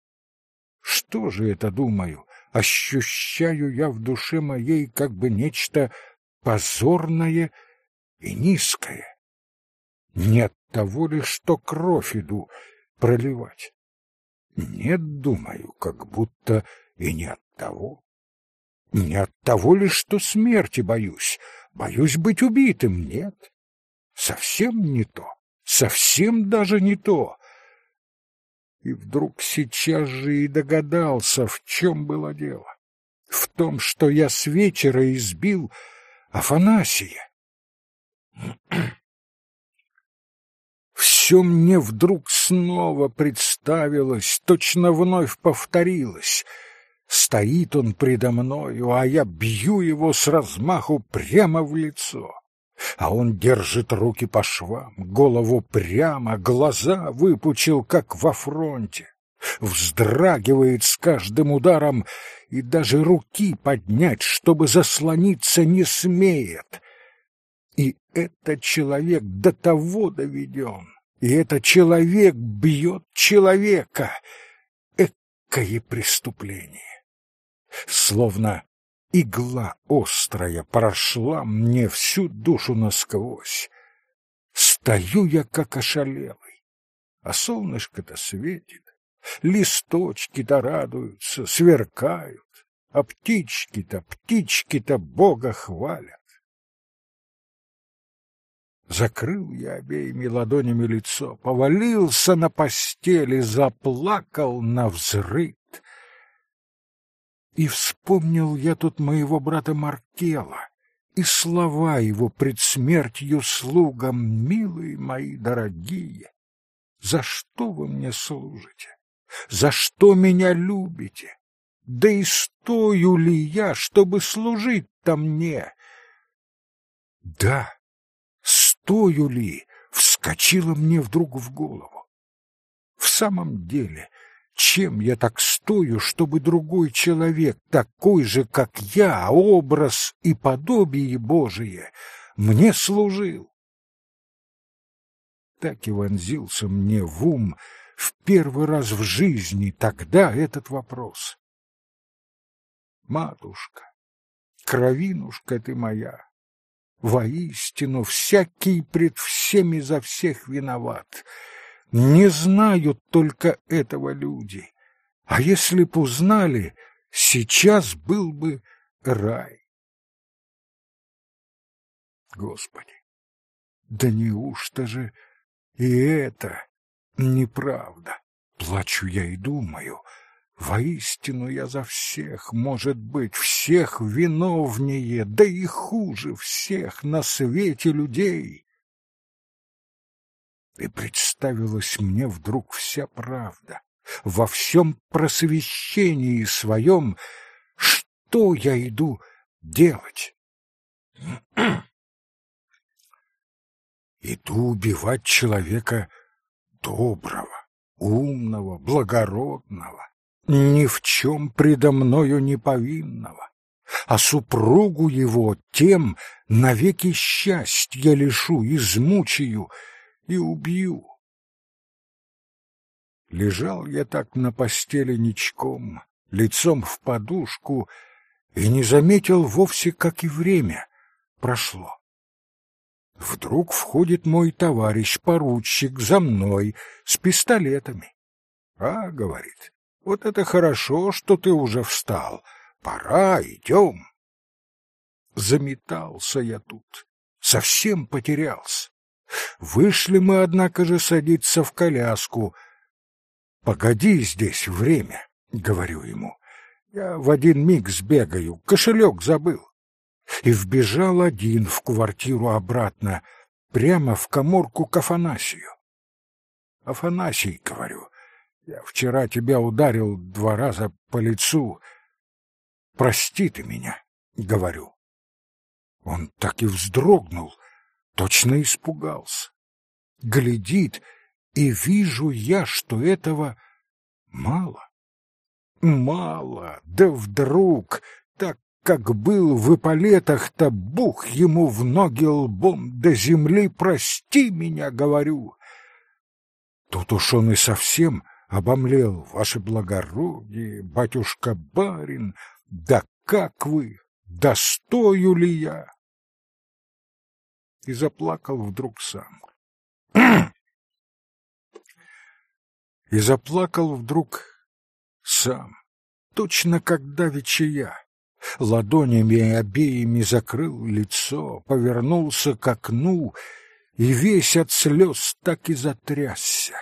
Что же это, думаю, ощущаю я в душе моей как бы нечто позорное и низкое. Не от того ли, что кровь иду проливать? Нет, думаю, как будто и не от того. Не от того ли, что смерти боюсь, Боюсь быть убитым, нет. Совсем не то, совсем даже не то. И вдруг сейчас же и догадался, в чем было дело. В том, что я с вечера избил Афанасия. Все мне вдруг снова представилось, точно вновь повторилось. Стоит он предо мною, а я бью его с размаху прямо в лицо. А он держит руки по швам, голову прямо, глаза выпучил, как во фронте. Вздрагивает с каждым ударом и даже руки поднять, чтобы заслониться, не смеет. И этот человек до того доведен, и этот человек бьет человека. Экое преступление! Словно игла острая прошла мне всю душу насквозь. Стою я, как ошалелый, а солнышко-то светит, листочки-то радуются, сверкают, а птички-то, птички-то Бога хвалят. Закрыл я обеими ладонями лицо, повалился на постели, заплакал на взрыв. И вспомнил я тут моего брата Маркела и слова его пред смертью слугам, милые мои дорогие. За что вы мне служите? За что меня любите? Да и стою ли я, чтобы служить-то мне? Да, стою ли, вскочило мне вдруг в голову. В самом деле, чем я так стою, чтобы другой человек, такой же, как я, образ и подобие Божие, мне служил? Так и вонзился мне в ум в первый раз в жизни тогда этот вопрос. Матушка, кровинушка ты моя, Воистину, всякий пред всеми за всех виноват. Не знают только этого люди. А если б узнали, сейчас был бы рай. Господи, да неужто же и это неправда? Плачу я и думаю — Воистину я за всех, может быть, всех виновнее, да и хуже всех на свете людей. И представилась мне вдруг вся правда, во всем просвещении своем, что я иду делать. Иду убивать человека доброго, умного, благородного, ни в чем предо мною не повинного, а супругу его тем навеки счастья лишу, измучаю и убью. Лежал я так на постели ничком, лицом в подушку, и не заметил вовсе, как и время прошло. Вдруг входит мой товарищ, поручик, за мной, с пистолетами. А, говорит, вот это хорошо, что ты уже встал. Пора, идем. Заметался я тут, совсем потерялся. Вышли мы, однако же, садиться в коляску. «Погоди здесь время», — говорю ему. «Я в один миг сбегаю, кошелек забыл». И вбежал один в квартиру обратно, прямо в коморку к Афанасию. «Афанасий», — говорю, я вчера тебя ударил два раза по лицу. Прости ты меня, говорю. Он так и вздрогнул, точно испугался. Глядит, и вижу я, что этого мало. Мало, да вдруг, так как был в эполетах-то, бух ему в ноги лбом до земли, прости меня, говорю. Тут уж он и совсем обомлел, ваше благородие, батюшка-барин, да как вы, достою ли я? И заплакал вдруг сам. И заплакал вдруг сам, точно как давеча я. Ладонями обеими закрыл лицо, повернулся к окну и весь от слез так и затрясся.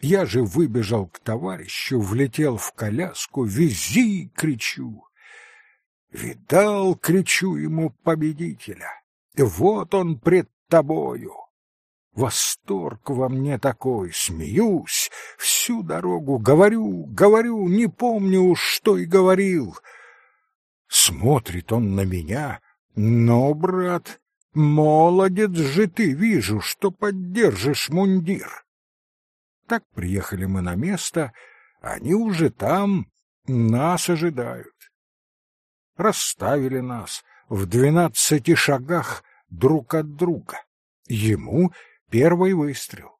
Я же выбежал к товарищу, влетел в коляску, вези, кричу. Видал, кричу ему победителя. Вот он пред тобою. Восторг во мне такой, смеюсь, всю дорогу говорю, говорю, не помню уж, что и говорил. Смотрит он на меня, но, брат, молодец же ты, вижу, что поддержишь мундир. Так приехали мы на место, они уже там нас ожидают. Расставили нас в двенадцати шагах друг от друга. Ему первый выстрел.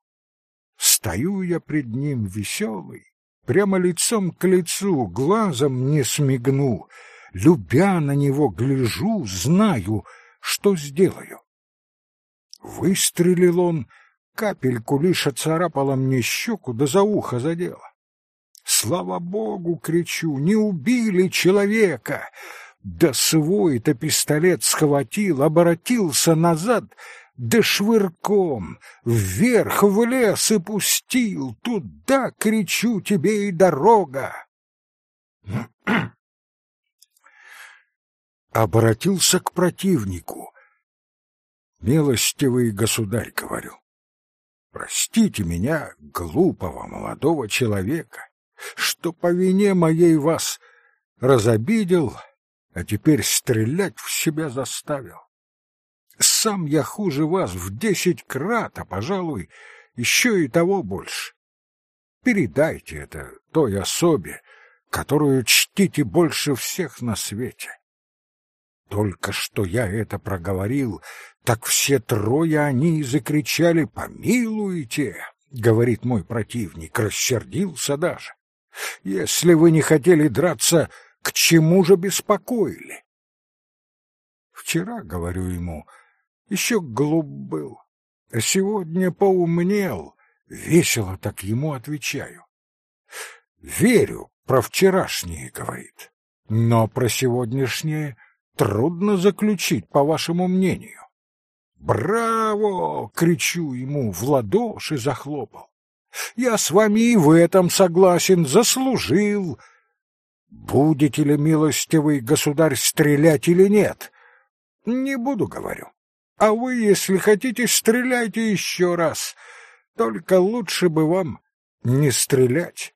Стою я пред ним веселый, прямо лицом к лицу, глазом не смигну, любя на него гляжу, знаю, что сделаю. Выстрелил он, капельку лишь оцарапала мне щеку, да за ухо задела. Слава богу, кричу, не убили человека! Да свой-то пистолет схватил, оборотился назад, да швырком вверх в лес и пустил. Туда, кричу тебе, и дорога. Обратился к противнику. Милостивый государь, говорю, простите меня, глупого молодого человека, что по вине моей вас разобидел, а теперь стрелять в себя заставил. Сам я хуже вас в десять крат, а, пожалуй, еще и того больше. Передайте это той особе, которую чтите больше всех на свете. Только что я это проговорил, так все трое они и закричали «Помилуйте!» — говорит мой противник, рассердился даже. «Если вы не хотели драться, к чему же беспокоили? Вчера, говорю ему, еще глуп был, а сегодня поумнел, весело так ему отвечаю. Верю, про вчерашнее, говорит, но про сегодняшнее трудно заключить, по вашему мнению. «Браво!» — кричу ему, в ладоши захлопал. «Я с вами и в этом согласен, заслужил. Будете ли, милостивый государь, стрелять или нет? Не буду, говорю. А вы, если хотите, стреляйте еще раз. Только лучше бы вам не стрелять.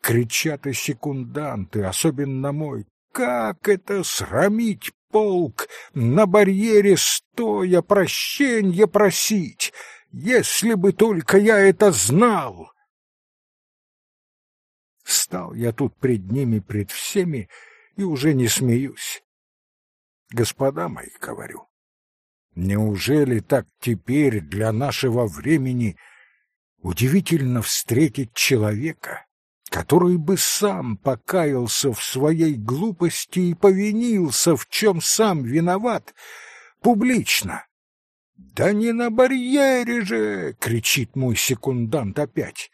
Кричат и секунданты, особенно мой. Как это срамить полк, на барьере стоя прощенье просить? Если бы только я это знал! Стал я тут пред ними, пред всеми, и уже не смеюсь. Господа мои, говорю, неужели так теперь для нашего времени удивительно встретить человека, который бы сам покаялся в своей глупости и повинился, в чем сам виноват, публично? «Да не на барьере же!» — кричит мой секундант опять.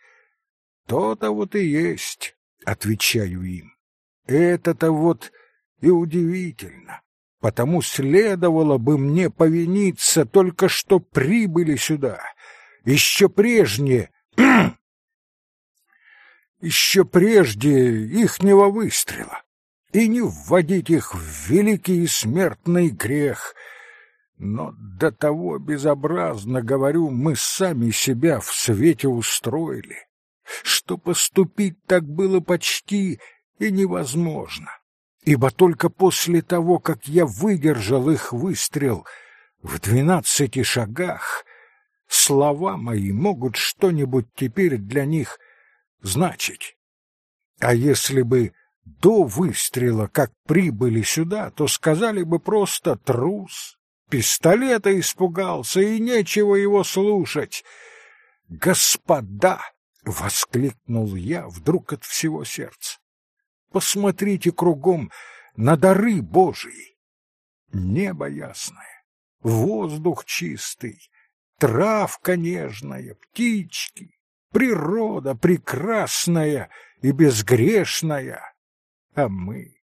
То-то вот и есть, отвечаю им. Это-то вот и удивительно. Потому следовало бы мне повиниться только что прибыли сюда. Еще прежнее... еще прежде ихнего выстрела. И не вводить их в великий смертный грех. Но до того безобразно, говорю, мы сами себя в свете устроили что поступить так было почти и невозможно, ибо только после того, как я выдержал их выстрел в двенадцати шагах, слова мои могут что-нибудь теперь для них значить. А если бы до выстрела, как прибыли сюда, то сказали бы просто трус, пистолета испугался, и нечего его слушать. Господа! — воскликнул я вдруг от всего сердца. «Посмотрите кругом на дары Божии! Небо ясное, воздух чистый, травка нежная, птички, природа прекрасная и безгрешная, а мы,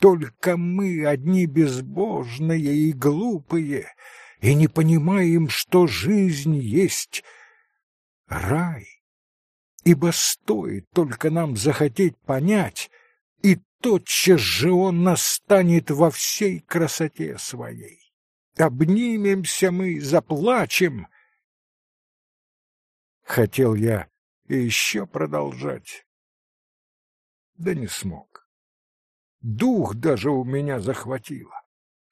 только мы одни безбожные и глупые, и не понимаем, что жизнь есть рай ибо стоит только нам захотеть понять, и тотчас же он настанет во всей красоте своей. Обнимемся мы, заплачем. Хотел я еще продолжать, да не смог. Дух даже у меня захватило.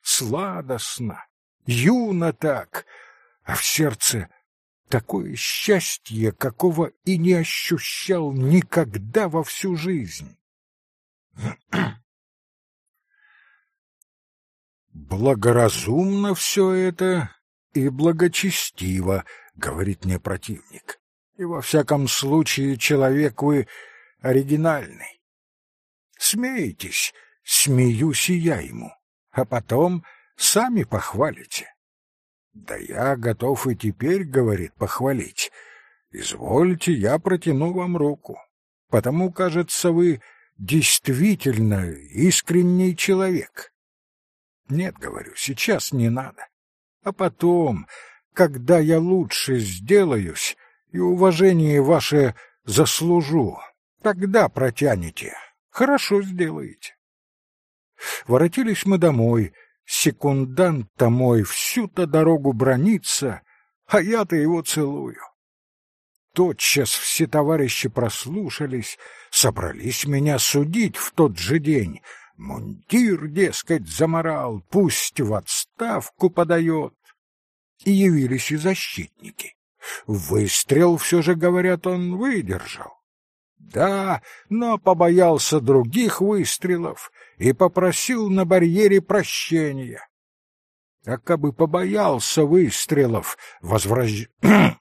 Сладостно, юно так, а в сердце такое счастье, какого и не ощущал никогда во всю жизнь. Благоразумно все это и благочестиво, говорит мне противник. И во всяком случае человек вы оригинальный. Смеетесь, смеюсь и я ему, а потом сами похвалите. Да я готов и теперь, говорит, похвалить. Извольте, я протяну вам руку. Потому, кажется, вы действительно искренний человек. Нет, говорю, сейчас не надо. А потом, когда я лучше сделаюсь и уважение ваше заслужу, тогда протянете. Хорошо сделаете. Воротились мы домой. Секундант-то мой всю-то дорогу бронится, а я-то его целую. Тотчас все товарищи прослушались, собрались меня судить в тот же день. Мундир, дескать, заморал, пусть в отставку подает. И явились и защитники. Выстрел, все же, говорят, он выдержал. Да, но побоялся других выстрелов и попросил на барьере прощения. А кабы побоялся выстрелов, возраж...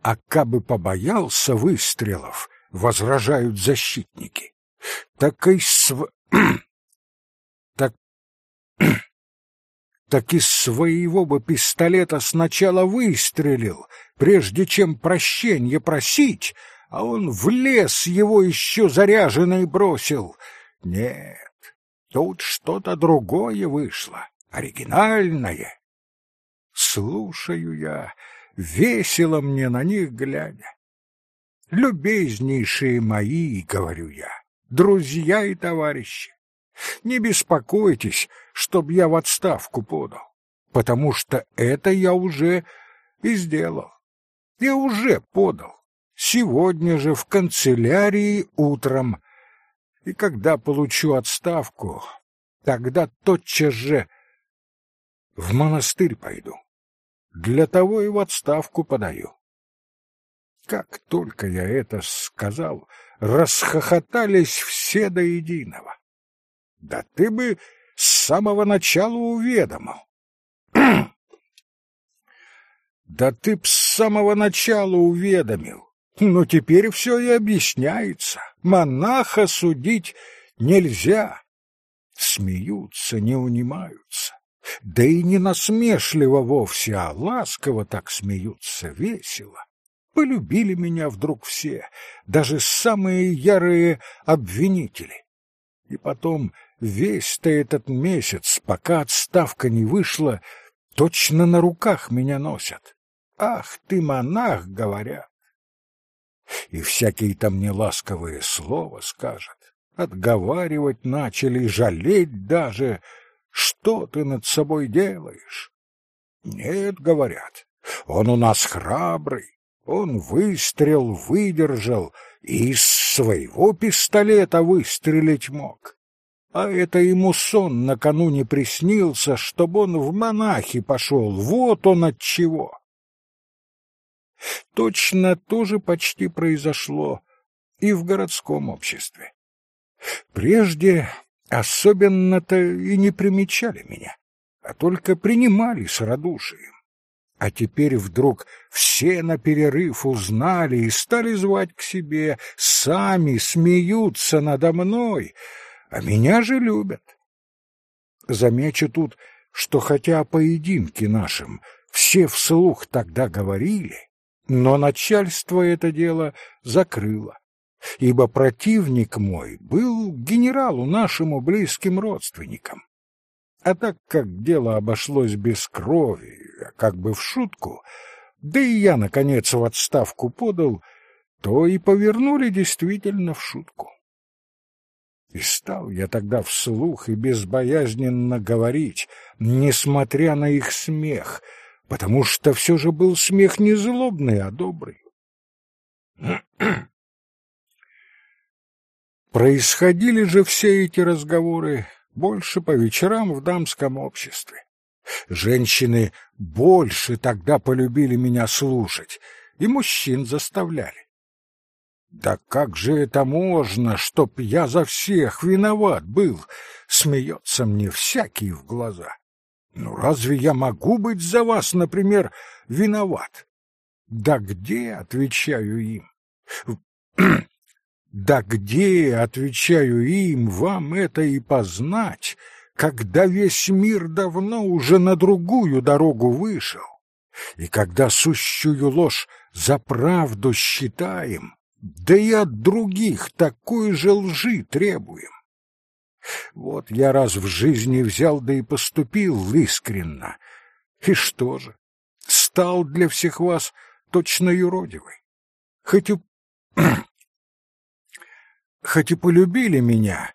А кабы побоялся выстрелов, возражают защитники, так и св... так... так из своего бы пистолета сначала выстрелил, прежде чем прощенье просить, а он в лес его еще заряженный бросил. Нет, тут что-то другое вышло, оригинальное. Слушаю я весело мне на них глядя. Любезнейшие мои, говорю я, друзья и товарищи, не беспокойтесь, чтоб я в отставку подал, потому что это я уже и сделал. Я уже подал. Сегодня же в канцелярии утром. И когда получу отставку, тогда тотчас же в монастырь пойду. Для того и в отставку подаю. Как только я это сказал, расхохотались все до единого. Да ты бы с самого начала уведомил. да ты б с самого начала уведомил. Но теперь все и объясняется. Монаха судить нельзя. Смеются, не унимаются да и не насмешливо вовсе, а ласково так смеются, весело. Полюбили меня вдруг все, даже самые ярые обвинители. И потом весь-то этот месяц, пока отставка не вышла, точно на руках меня носят. «Ах ты, монах!» — говорят. И всякие там неласковые слова скажут. Отговаривать начали, жалеть даже — что ты над собой делаешь? Нет, говорят, он у нас храбрый, он выстрел выдержал и из своего пистолета выстрелить мог. А это ему сон накануне приснился, чтобы он в монахи пошел, вот он от чего. Точно то же почти произошло и в городском обществе. Прежде особенно-то и не примечали меня, а только принимали с радушием. А теперь вдруг все на перерыв узнали и стали звать к себе, сами смеются надо мной, а меня же любят. Замечу тут, что хотя о поединке нашем все вслух тогда говорили, но начальство это дело закрыло ибо противник мой был генералу нашему близким родственником. А так как дело обошлось без крови, как бы в шутку, да и я, наконец, в отставку подал, то и повернули действительно в шутку. И стал я тогда вслух и безбоязненно говорить, несмотря на их смех, потому что все же был смех не злобный, а добрый. Происходили же все эти разговоры больше по вечерам в дамском обществе. Женщины больше тогда полюбили меня слушать, и мужчин заставляли. Да как же это можно, чтоб я за всех виноват был? Смеется мне всякий в глаза. Ну разве я могу быть за вас, например, виноват? Да где, отвечаю им? Да где, отвечаю им, вам это и познать, когда весь мир давно уже на другую дорогу вышел, и когда сущую ложь за правду считаем, да и от других такой же лжи требуем. Вот я раз в жизни взял да и поступил искренно. И что же? Стал для всех вас точно юродивый. Хоть и... Хоть и полюбили меня,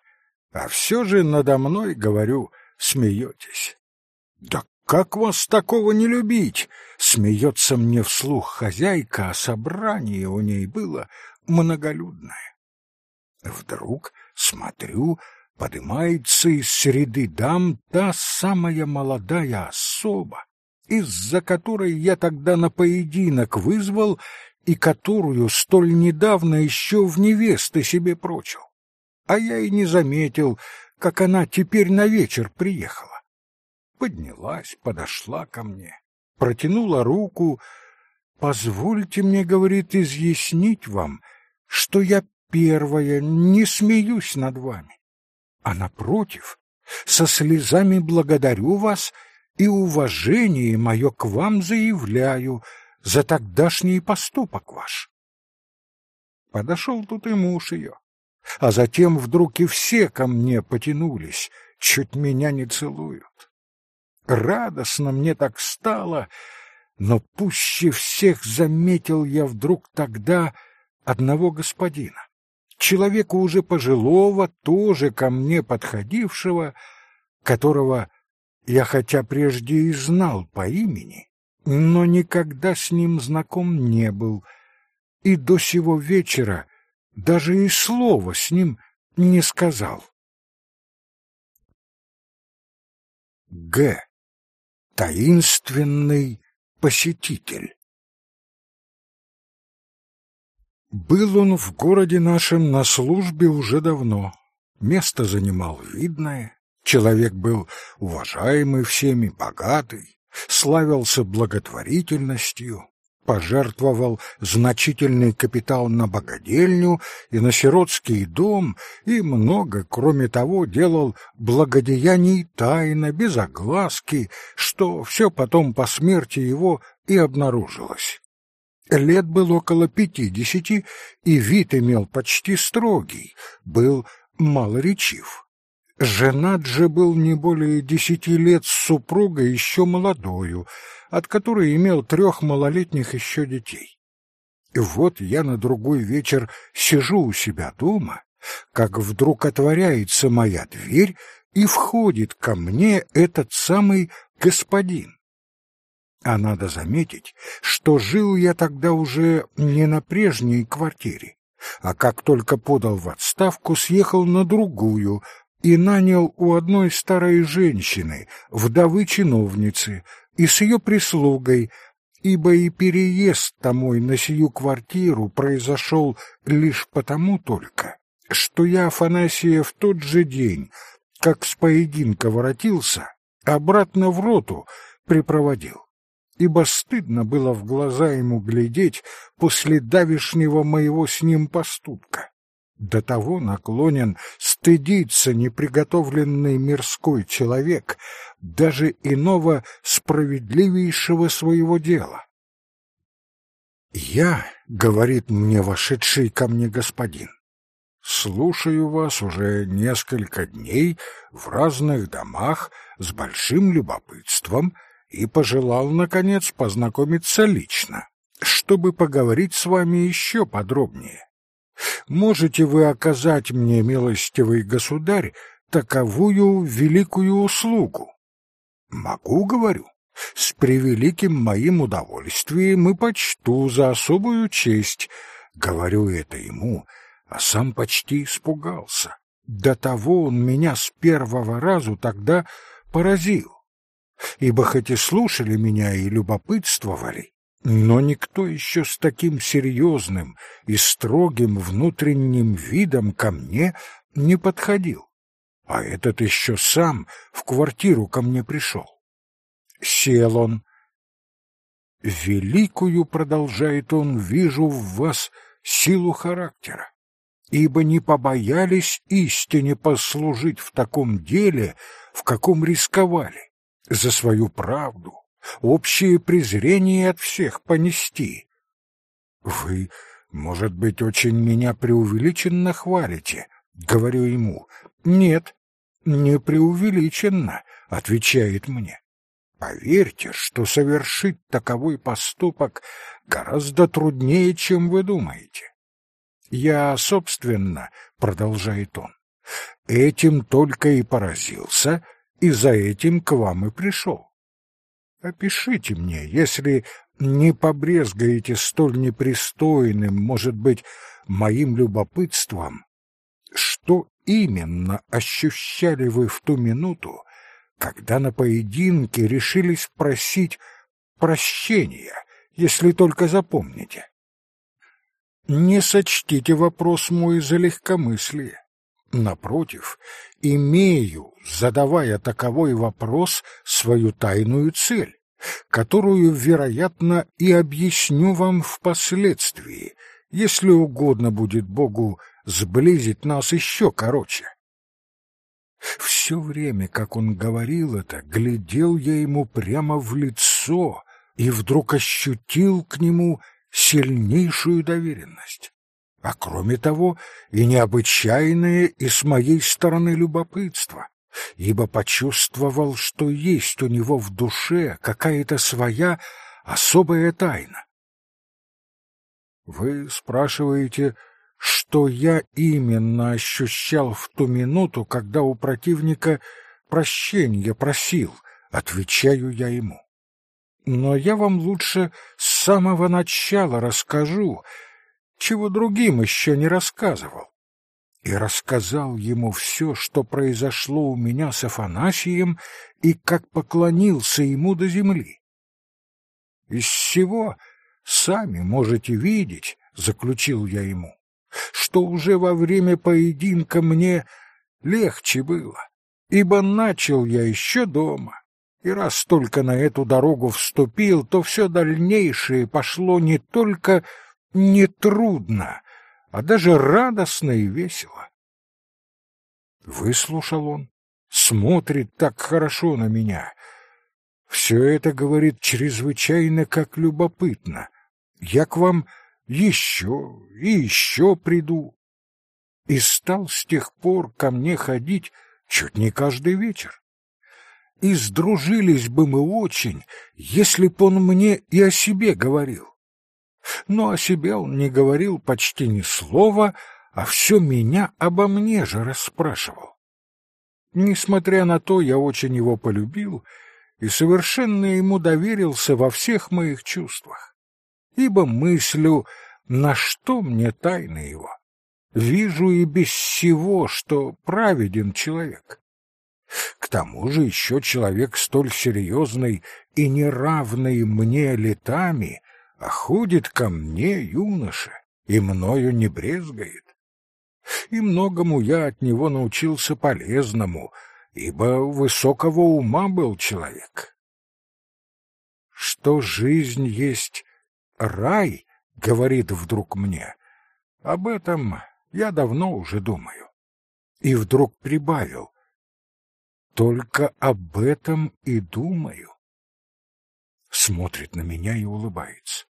а все же надо мной, говорю, смеетесь. Да как вас такого не любить? Смеется мне вслух хозяйка, а собрание у ней было многолюдное. Вдруг, смотрю, поднимается из среды дам та самая молодая особа, из-за которой я тогда на поединок вызвал и которую столь недавно еще в невесты себе прочил. А я и не заметил, как она теперь на вечер приехала. Поднялась, подошла ко мне, протянула руку. «Позвольте мне, — говорит, — изъяснить вам, что я первая не смеюсь над вами, а, напротив, со слезами благодарю вас и уважение мое к вам заявляю за тогдашний поступок ваш. Подошел тут и муж ее, а затем вдруг и все ко мне потянулись, чуть меня не целуют. Радостно мне так стало, но пуще всех заметил я вдруг тогда — одного господина, человека уже пожилого, тоже ко мне подходившего, которого я хотя прежде и знал по имени, но никогда с ним знаком не был, и до сего вечера даже и слова с ним не сказал. Г. Таинственный посетитель Был он в городе нашем на службе уже давно. Место занимал видное, человек был уважаемый всеми, богатый, славился благотворительностью, пожертвовал значительный капитал на богадельню и на сиротский дом, и много, кроме того, делал благодеяний тайно, без огласки, что все потом по смерти его и обнаружилось. Лет был около пятидесяти, и вид имел почти строгий, был малоречив. Женат же был не более десяти лет с супругой еще молодою, от которой имел трех малолетних еще детей. И вот я на другой вечер сижу у себя дома, как вдруг отворяется моя дверь, и входит ко мне этот самый господин. А надо заметить, что жил я тогда уже не на прежней квартире, а как только подал в отставку, съехал на другую и нанял у одной старой женщины, вдовы чиновницы, и с ее прислугой, ибо и переезд домой на сию квартиру произошел лишь потому только, что я Афанасия в тот же день, как с поединка воротился, обратно в роту припроводил ибо стыдно было в глаза ему глядеть после давишнего моего с ним поступка. До того наклонен стыдиться неприготовленный мирской человек даже иного справедливейшего своего дела. «Я, — говорит мне вошедший ко мне господин, — слушаю вас уже несколько дней в разных домах с большим любопытством и пожелал, наконец, познакомиться лично, чтобы поговорить с вами еще подробнее. Можете вы оказать мне, милостивый государь, таковую великую услугу? Могу, говорю. С превеликим моим удовольствием и почту за особую честь. Говорю это ему, а сам почти испугался. До того он меня с первого разу тогда поразил. Ибо хоть и слушали меня и любопытствовали, но никто еще с таким серьезным и строгим внутренним видом ко мне не подходил. А этот еще сам в квартиру ко мне пришел. Сел он. «Великую, — продолжает он, — вижу в вас силу характера, ибо не побоялись истине послужить в таком деле, в каком рисковали, за свою правду, общее презрение от всех понести. Вы, может быть, очень меня преувеличенно хвалите, — говорю ему. Нет, не преувеличенно, — отвечает мне. Поверьте, что совершить таковой поступок гораздо труднее, чем вы думаете. Я, собственно, продолжает он, этим только и поразился, и за этим к вам и пришел. Опишите мне, если не побрезгаете столь непристойным, может быть, моим любопытством, что именно ощущали вы в ту минуту, когда на поединке решились просить прощения, если только запомните. Не сочтите вопрос мой за легкомыслие. Напротив, имею, задавая таковой вопрос, свою тайную цель, которую, вероятно, и объясню вам впоследствии, если угодно будет Богу сблизить нас еще короче. Все время, как он говорил это, глядел я ему прямо в лицо и вдруг ощутил к нему сильнейшую доверенность. А кроме того, и необычайное и с моей стороны любопытство, ибо почувствовал, что есть у него в душе какая-то своя особая тайна. Вы спрашиваете, что я именно ощущал в ту минуту, когда у противника прощения просил, отвечаю я ему. Но я вам лучше с самого начала расскажу, чего другим еще не рассказывал. И рассказал ему все, что произошло у меня с Афанасием, и как поклонился ему до земли. Из всего сами можете видеть, — заключил я ему, что уже во время поединка мне легче было, ибо начал я еще дома, и раз только на эту дорогу вступил, то все дальнейшее пошло не только нетрудно, а даже радостно и весело. Выслушал он, смотрит так хорошо на меня. Все это, говорит, чрезвычайно как любопытно. Я к вам еще и еще приду. И стал с тех пор ко мне ходить чуть не каждый вечер. И сдружились бы мы очень, если б он мне и о себе говорил. Но о себе он не говорил почти ни слова, а все меня обо мне же расспрашивал. Несмотря на то, я очень его полюбил и совершенно ему доверился во всех моих чувствах ибо мыслю, на что мне тайны его. Вижу и без всего, что праведен человек. К тому же еще человек столь серьезный и неравный мне летами, а ходит ко мне юноша и мною не брезгает. И многому я от него научился полезному, ибо высокого ума был человек. Что жизнь есть рай, говорит вдруг мне. Об этом я давно уже думаю. И вдруг прибавил. Только об этом и думаю. Смотрит на меня и улыбается.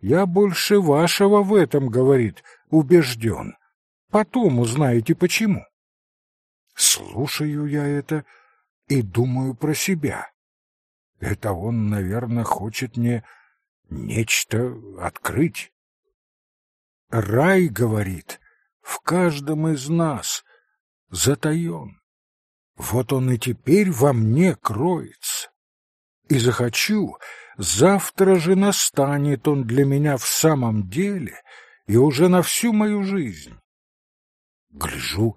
Я больше вашего в этом, говорит, убежден. Потом узнаете почему. Слушаю я это и думаю про себя. Это он, наверное, хочет мне нечто открыть. Рай, говорит, в каждом из нас затаен. Вот он и теперь во мне кроется. И захочу, завтра же настанет он для меня в самом деле и уже на всю мою жизнь. Гляжу,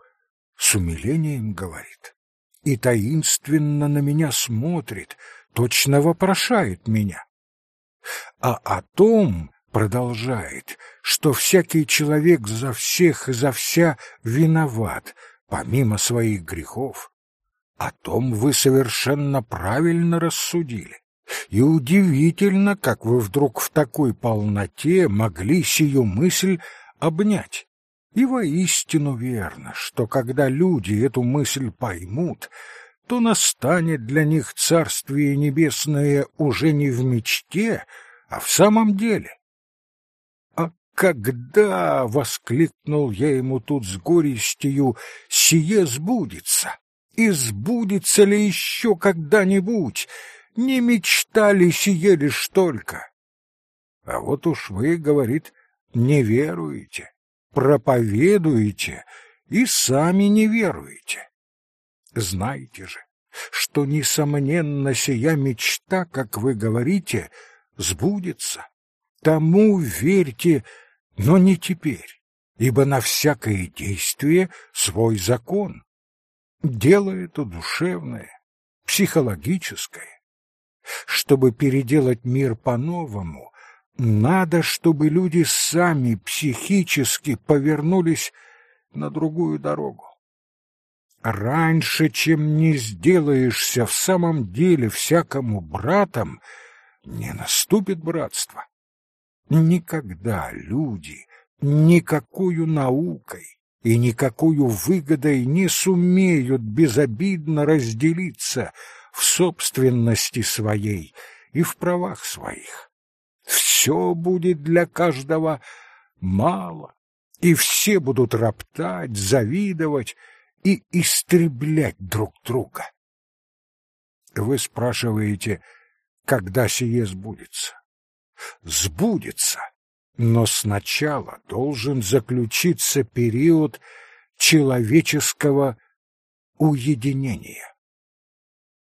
с умилением говорит, и таинственно на меня смотрит, точно вопрошает меня. А о том продолжает, что всякий человек за всех и за вся виноват, помимо своих грехов. О том вы совершенно правильно рассудили. И удивительно, как вы вдруг в такой полноте могли сию мысль обнять. И воистину верно, что когда люди эту мысль поймут, то настанет для них Царствие Небесное уже не в мечте, а в самом деле. «А когда?» — воскликнул я ему тут с горестью, — «сие сбудется? И сбудется ли еще когда-нибудь? Не мечтали сие лишь только?» «А вот уж вы, — говорит, — не веруете, проповедуете и сами не веруете. Знайте же, что, несомненно, сия мечта, как вы говорите, сбудется. Тому верьте, но не теперь, ибо на всякое действие свой закон. Дело это душевное, психологическое. Чтобы переделать мир по-новому, надо, чтобы люди сами психически повернулись на другую дорогу. Раньше, чем не сделаешься в самом деле всякому братом, не наступит братство. Никогда люди никакую наукой и никакую выгодой не сумеют безобидно разделиться в собственности своей и в правах своих. Все будет для каждого мало, и все будут роптать, завидовать, и истреблять друг друга. Вы спрашиваете, когда сие сбудется? Сбудется, но сначала должен заключиться период человеческого уединения.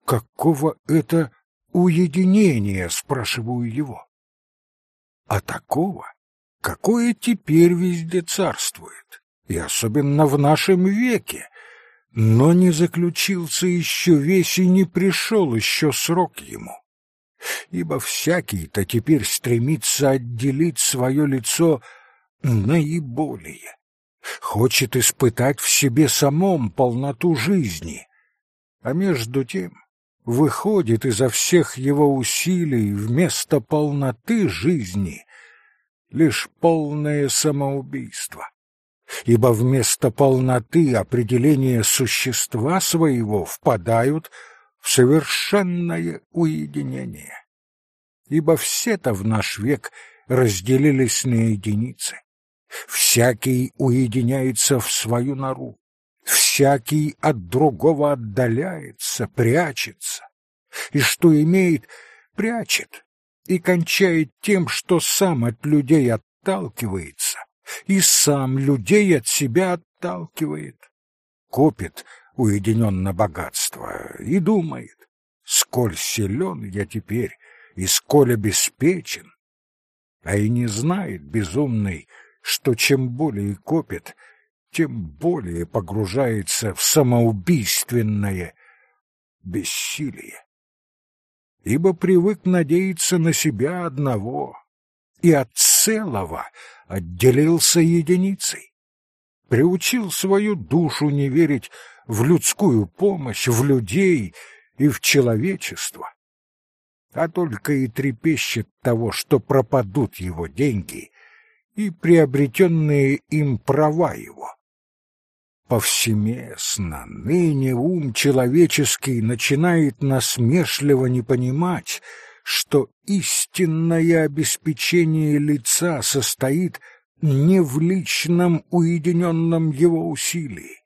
Какого это уединения, спрашиваю его? А такого, какое теперь везде царствует и особенно в нашем веке, но не заключился еще весь и не пришел еще срок ему. Ибо всякий-то теперь стремится отделить свое лицо наиболее, хочет испытать в себе самом полноту жизни, а между тем выходит изо всех его усилий вместо полноты жизни лишь полное самоубийство ибо вместо полноты определения существа своего впадают в совершенное уединение. Ибо все-то в наш век разделились на единицы. Всякий уединяется в свою нору, всякий от другого отдаляется, прячется, и что имеет, прячет, и кончает тем, что сам от людей отталкивается, и сам людей от себя отталкивает. Копит уединенно богатство и думает, сколь силен я теперь и сколь обеспечен. А и не знает безумный, что чем более копит, тем более погружается в самоубийственное бессилие. Ибо привык надеяться на себя одного и от целого отделился единицей. Приучил свою душу не верить в людскую помощь, в людей и в человечество. А только и трепещет того, что пропадут его деньги и приобретенные им права его. Повсеместно ныне ум человеческий начинает насмешливо не понимать, что истинное обеспечение лица состоит не в личном уединенном его усилии,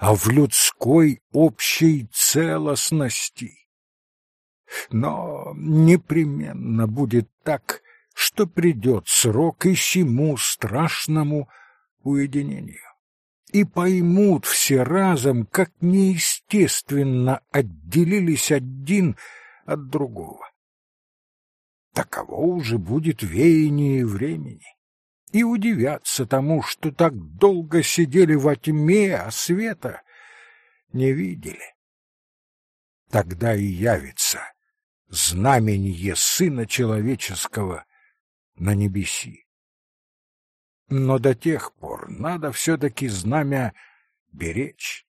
а в людской общей целостности. Но непременно будет так что придет срок и сему страшному уединению. И поймут все разом, как неестественно отделились один от другого. Таково уже будет веяние времени. И удивятся тому, что так долго сидели во тьме, а света не видели. Тогда и явится знаменье Сына Человеческого на небеси. Но до тех пор надо все-таки знамя беречь.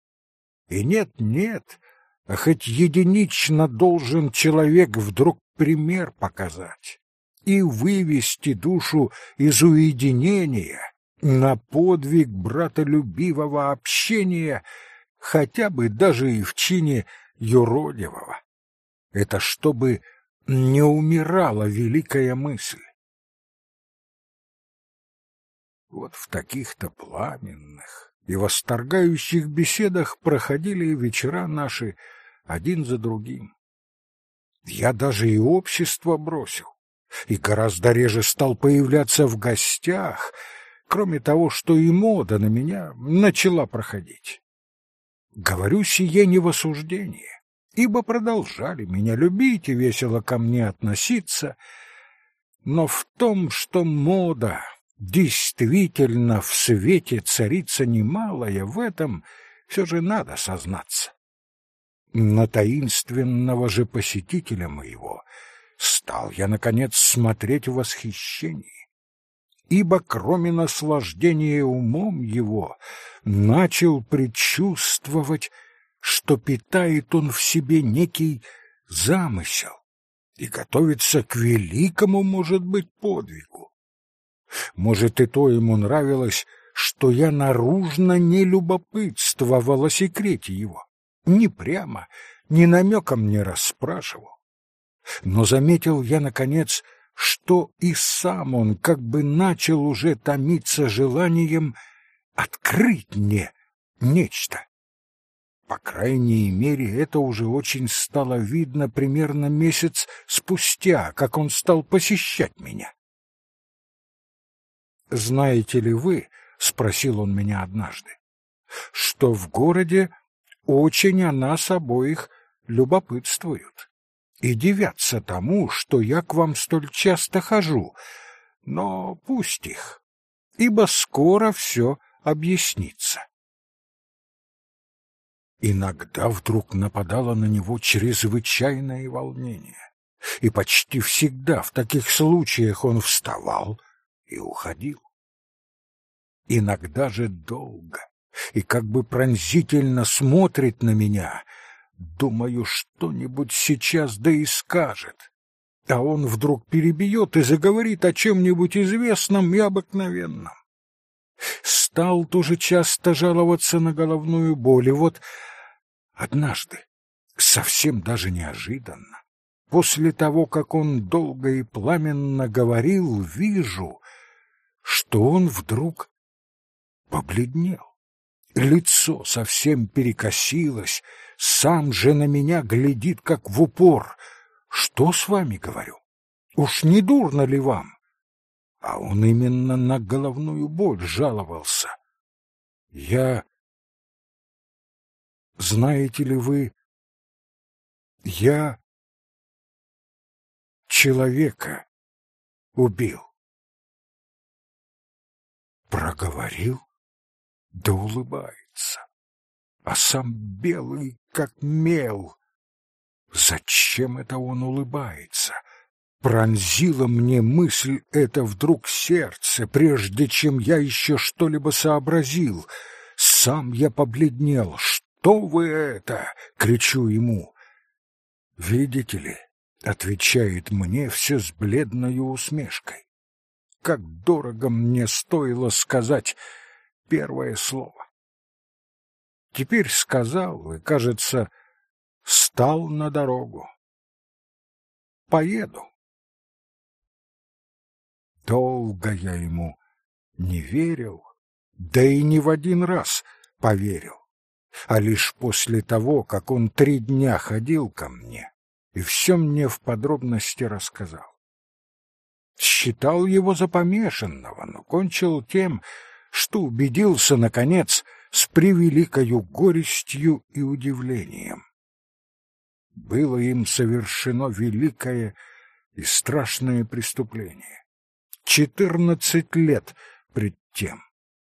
И нет-нет, а хоть единично должен человек вдруг пример показать и вывести душу из уединения на подвиг братолюбивого общения, хотя бы даже и в чине юродивого. Это чтобы не умирала великая мысль. Вот в таких-то пламенных и восторгающих беседах проходили вечера наши один за другим. Я даже и общество бросил, и гораздо реже стал появляться в гостях, кроме того, что и мода на меня начала проходить. Говорю сие не в осуждение, ибо продолжали меня любить и весело ко мне относиться, но в том, что мода действительно в свете царица немалая, в этом все же надо сознаться. На таинственного же посетителя моего стал я, наконец, смотреть в восхищении, ибо кроме наслаждения умом его начал предчувствовать, что питает он в себе некий замысел и готовится к великому, может быть, подвигу. Может, и то ему нравилось, что я наружно не любопытствовал о секрете его, ни прямо, ни намеком не расспрашивал. Но заметил я, наконец, что и сам он как бы начал уже томиться желанием открыть мне нечто. По крайней мере, это уже очень стало видно примерно месяц спустя, как он стал посещать меня. «Знаете ли вы, — спросил он меня однажды, — что в городе очень о нас обоих любопытствуют и дивятся тому, что я к вам столь часто хожу, но пусть их, ибо скоро все объяснится». Иногда вдруг нападало на него чрезвычайное волнение, и почти всегда в таких случаях он вставал и уходил. Иногда же долго и как бы пронзительно смотрит на меня, думаю, что-нибудь сейчас да и скажет, а он вдруг перебьет и заговорит о чем-нибудь известном и обыкновенном. Стал тоже часто жаловаться на головную боль, и вот однажды, совсем даже неожиданно, после того, как он долго и пламенно говорил, вижу, что он вдруг побледнел. Лицо совсем перекосилось, сам же на меня глядит, как в упор. Что с вами, говорю? Уж не дурно ли вам? А он именно на головную боль жаловался. Я... Знаете ли вы, я человека убил. Проговорил, да улыбается, а сам белый, как мел. Зачем это он улыбается? Пронзила мне мысль эта вдруг сердце, прежде чем я еще что-либо сообразил. Сам я побледнел. «Что вы это?» — кричу ему. «Видите ли?» — отвечает мне все с бледной усмешкой. «Как дорого мне стоило сказать первое слово!» Теперь сказал и, кажется, стал на дорогу. Поеду. Долго я ему не верил, да и не в один раз поверил, а лишь после того, как он три дня ходил ко мне и все мне в подробности рассказал. считал его за помешанного, но кончил тем, что убедился, наконец, с превеликою горестью и удивлением. Было им совершено великое и страшное преступление. Четырнадцать лет пред тем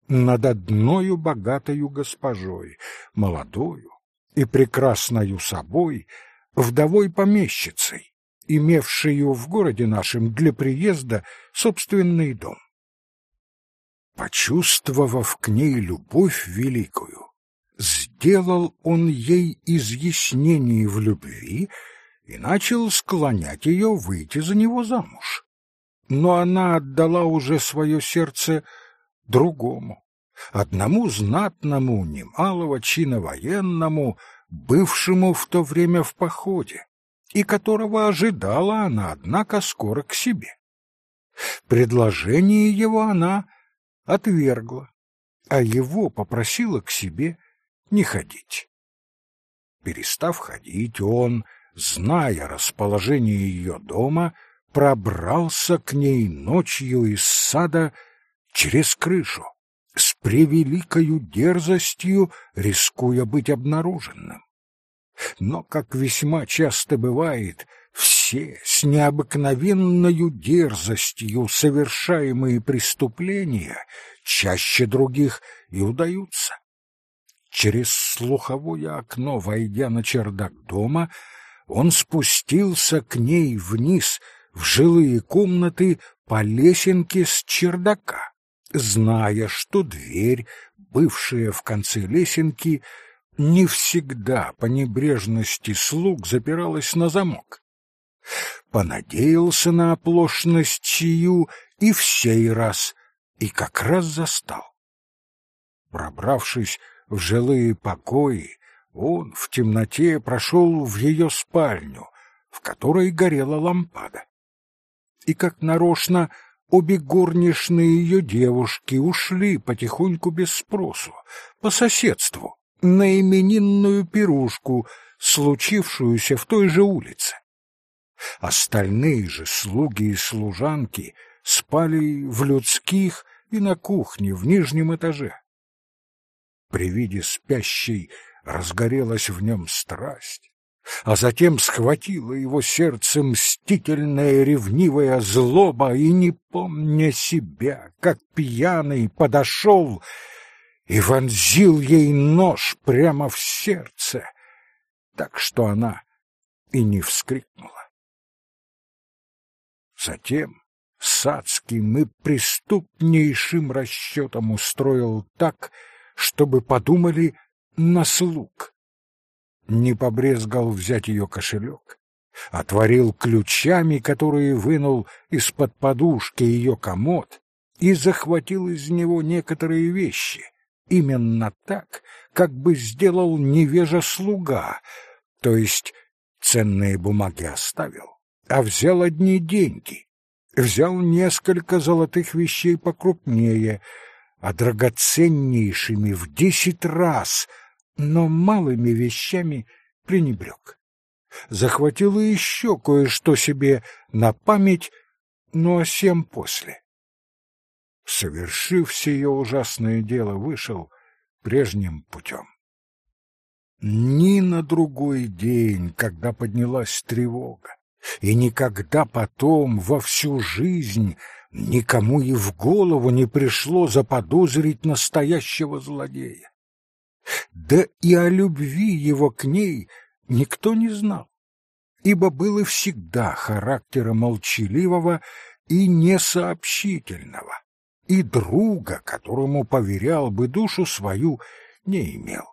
над одною богатою госпожой, молодою и прекрасною собой, вдовой-помещицей, имевшую в городе нашем для приезда собственный дом. Почувствовав к ней любовь великую, сделал он ей изъяснение в любви и начал склонять ее выйти за него замуж. Но она отдала уже свое сердце другому, одному знатному, немалого чина военному, бывшему в то время в походе, и которого ожидала она, однако, скоро к себе. Предложение его она отвергла, а его попросила к себе не ходить. Перестав ходить, он, зная расположение ее дома, пробрался к ней ночью из сада через крышу, с превеликою дерзостью, рискуя быть обнаруженным. Но, как весьма часто бывает, все с необыкновенною дерзостью совершаемые преступления чаще других и удаются. Через слуховое окно, войдя на чердак дома, он спустился к ней вниз в жилые комнаты по лесенке с чердака, зная, что дверь, бывшая в конце лесенки, не всегда по небрежности слуг запиралась на замок. Понадеялся на оплошность чью и в сей раз, и как раз застал. Пробравшись в жилые покои, он в темноте прошел в ее спальню, в которой горела лампада. И как нарочно обе горничные ее девушки ушли потихоньку без спросу, по соседству, на именинную пирушку, случившуюся в той же улице. Остальные же слуги и служанки спали в людских и на кухне в нижнем этаже. При виде спящей разгорелась в нем страсть, а затем схватила его сердце мстительная ревнивая злоба, и, не помня себя, как пьяный, подошел и вонзил ей нож прямо в сердце, так что она и не вскрикнула. Затем Сацким и преступнейшим расчетом устроил так, чтобы подумали на слуг. Не побрезгал взять ее кошелек, отворил ключами, которые вынул из-под подушки ее комод, и захватил из него некоторые вещи, именно так, как бы сделал невежа слуга, то есть ценные бумаги оставил, а взял одни деньги, взял несколько золотых вещей покрупнее, а драгоценнейшими в десять раз, но малыми вещами пренебрег. Захватил и еще кое-что себе на память, но о сем после. Совершив сие ужасное дело, вышел прежним путем. Ни на другой день, когда поднялась тревога, и никогда потом во всю жизнь никому и в голову не пришло заподозрить настоящего злодея. Да и о любви его к ней никто не знал, ибо было всегда характера молчаливого и несообщительного, и друга, которому поверял бы душу свою, не имел.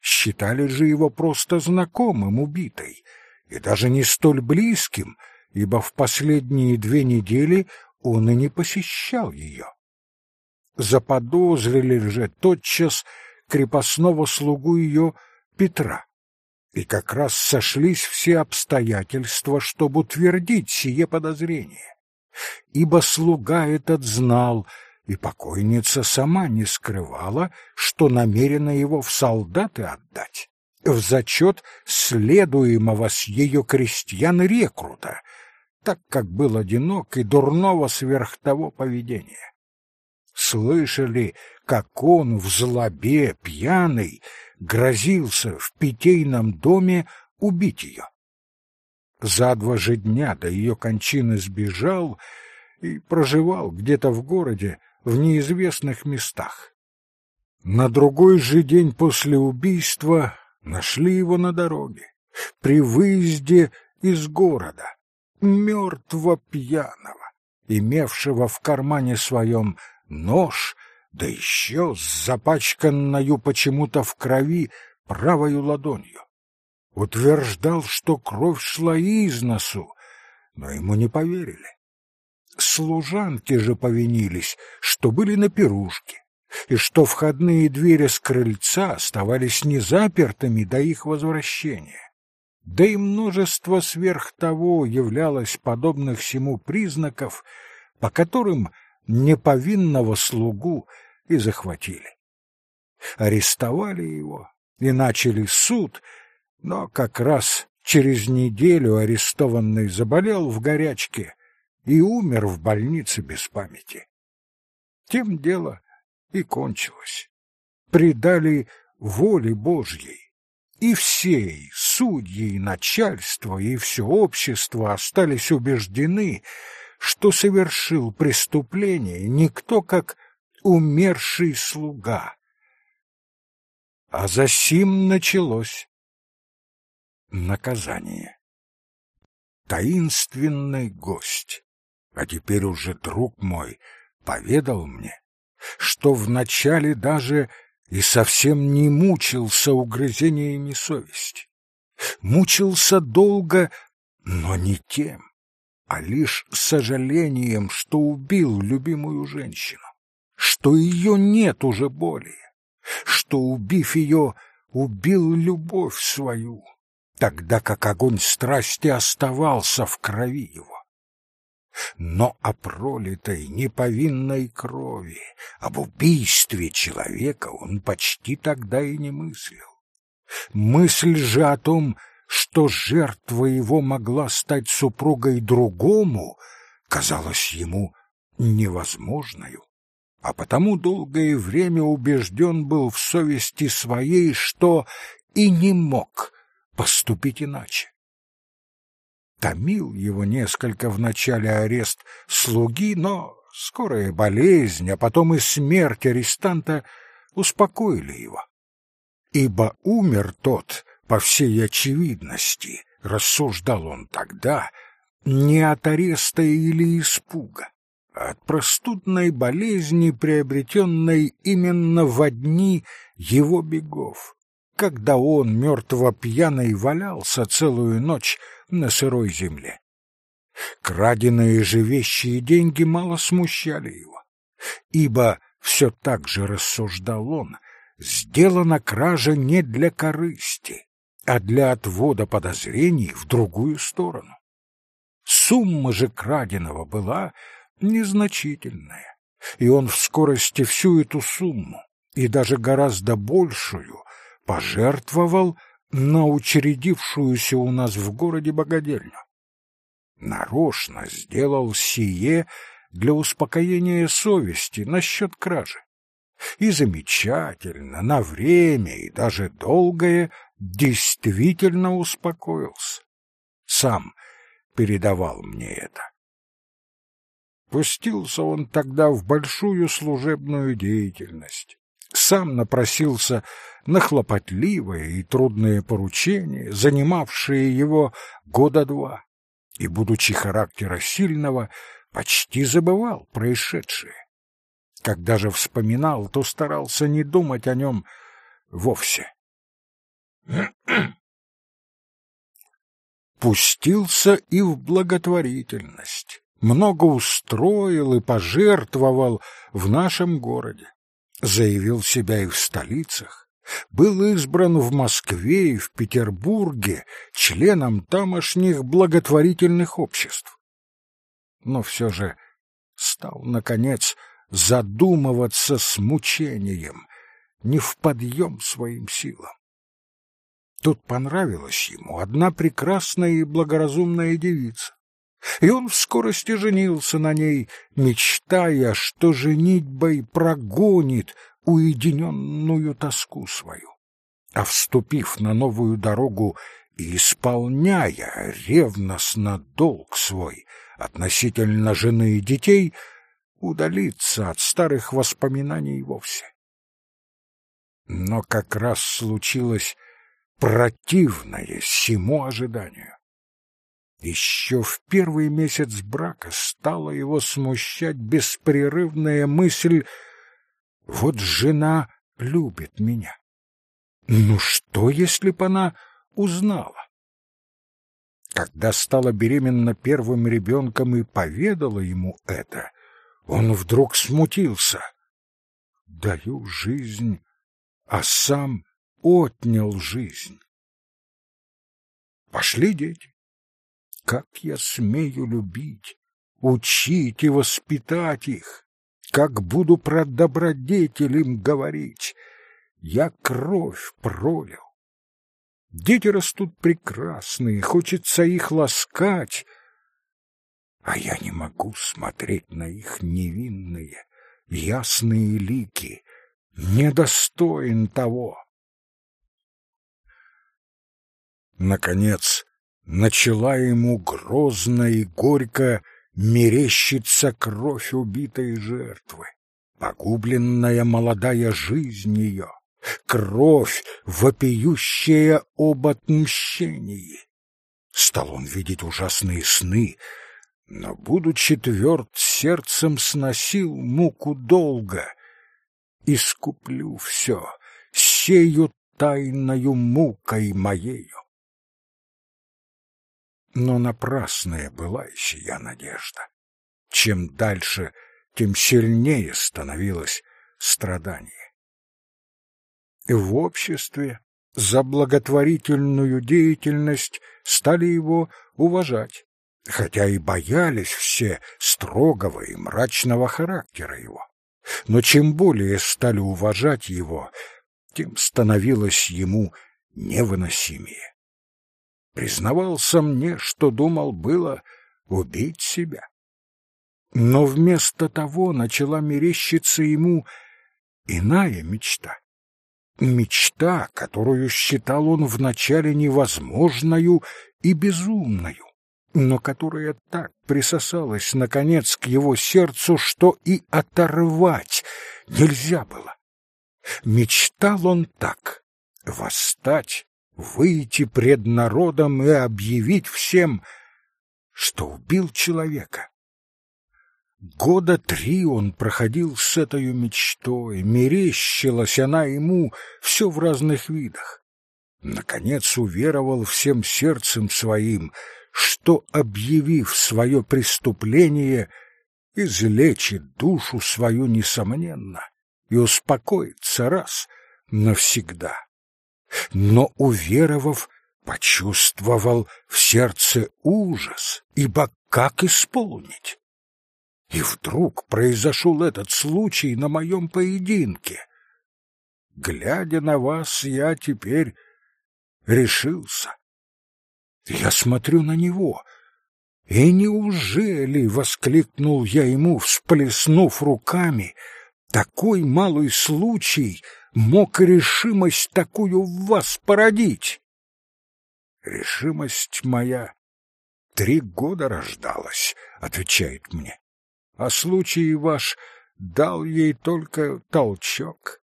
Считали же его просто знакомым убитой — и даже не столь близким, ибо в последние две недели он и не посещал ее. Заподозрили же тотчас крепостного слугу ее Петра, и как раз сошлись все обстоятельства, чтобы утвердить сие подозрение. Ибо слуга этот знал, и покойница сама не скрывала, что намерена его в солдаты отдать в зачет следуемого с ее крестьян рекрута, так как был одинок и дурного сверх того поведения. Слышали, как он в злобе пьяный грозился в питейном доме убить ее. За два же дня до ее кончины сбежал и проживал где-то в городе в неизвестных местах. На другой же день после убийства нашли его на дороге, при выезде из города, мертво пьяного, имевшего в кармане своем нож, да еще с запачканною почему-то в крови правою ладонью. Утверждал, что кровь шла из носу, но ему не поверили. Служанки же повинились, что были на пирушке, и что входные двери с крыльца оставались незапертыми до их возвращения. Да и множество сверх того являлось подобных всему признаков, по которым неповинного слугу и захватили. Арестовали его и начали суд, но как раз через неделю арестованный заболел в горячке и умер в больнице без памяти. Тем дело и кончилось. Предали воле Божьей. И все, и судьи, и начальство, и все общество остались убеждены, что совершил преступление никто, как умерший слуга. А за сим началось наказание. Таинственный гость, а теперь уже друг мой, поведал мне, что вначале даже и совсем не мучился угрызениями совести. Мучился долго, но не тем, а лишь сожалением, что убил любимую женщину, что ее нет уже более, что, убив ее, убил любовь свою, тогда как огонь страсти оставался в крови его но о пролитой неповинной крови, об убийстве человека он почти тогда и не мыслил. Мысль же о том, что жертва его могла стать супругой другому, казалась ему невозможною, а потому долгое время убежден был в совести своей, что и не мог поступить иначе. Томил его несколько в начале арест слуги, но скорая болезнь, а потом и смерть арестанта успокоили его. Ибо умер тот, по всей очевидности, рассуждал он тогда, не от ареста или испуга, а от простудной болезни, приобретенной именно в одни его бегов, когда он мертво пьяный валялся целую ночь на сырой земле. Краденые же вещи и деньги мало смущали его, ибо все так же рассуждал он, сделана кража не для корысти, а для отвода подозрений в другую сторону. Сумма же краденого была незначительная, и он в скорости всю эту сумму, и даже гораздо большую, пожертвовал на учредившуюся у нас в городе богадельню. Нарочно сделал сие для успокоения совести насчет кражи. И замечательно, на время и даже долгое действительно успокоился. Сам передавал мне это. Пустился он тогда в большую служебную деятельность. Сам напросился на хлопотливые и трудные поручения, занимавшие его года два, и, будучи характера сильного, почти забывал происшедшее. Когда же вспоминал, то старался не думать о нем вовсе. Пустился и в благотворительность, много устроил и пожертвовал в нашем городе, заявил себя и в столицах, был избран в Москве и в Петербурге членом тамошних благотворительных обществ. Но все же стал, наконец, задумываться с мучением, не в подъем своим силам. Тут понравилась ему одна прекрасная и благоразумная девица. И он в скорости женился на ней, мечтая, что женитьбой прогонит уединенную тоску свою. А вступив на новую дорогу и исполняя ревностно долг свой относительно жены и детей, удалиться от старых воспоминаний вовсе. Но как раз случилось противное всему ожиданию. Еще в первый месяц брака стала его смущать беспрерывная мысль «Вот жена любит меня». Ну что, если б она узнала? Когда стала беременна первым ребенком и поведала ему это, он вдруг смутился. Даю жизнь, а сам отнял жизнь. Пошли дети. Как я смею любить, учить и воспитать их? Как буду про добродетель им говорить? Я кровь пролил. Дети растут прекрасные, хочется их ласкать, а я не могу смотреть на их невинные, ясные лики, недостоин того. Наконец, начала ему грозно и горько мерещиться кровь убитой жертвы, погубленная молодая жизнь ее, кровь, вопиющая об отмщении. Стал он видеть ужасные сны, но, будучи тверд, сердцем сносил муку долго. Искуплю все, сею тайною мукой моею но напрасная была сия надежда. Чем дальше, тем сильнее становилось страдание. В обществе за благотворительную деятельность стали его уважать, хотя и боялись все строгого и мрачного характера его. Но чем более стали уважать его, тем становилось ему невыносимее признавался мне, что думал было убить себя. Но вместо того начала мерещиться ему иная мечта. Мечта, которую считал он вначале невозможною и безумною, но которая так присосалась, наконец, к его сердцу, что и оторвать нельзя было. Мечтал он так — восстать выйти пред народом и объявить всем, что убил человека. Года три он проходил с этой мечтой, мерещилась она ему все в разных видах. Наконец уверовал всем сердцем своим, что, объявив свое преступление, излечит душу свою несомненно и успокоится раз навсегда но, уверовав, почувствовал в сердце ужас, ибо как исполнить? И вдруг произошел этот случай на моем поединке. Глядя на вас, я теперь решился. Я смотрю на него, и неужели, — воскликнул я ему, всплеснув руками, — такой малый случай мог решимость такую в вас породить? Решимость моя три года рождалась, отвечает мне. А случай ваш дал ей только толчок.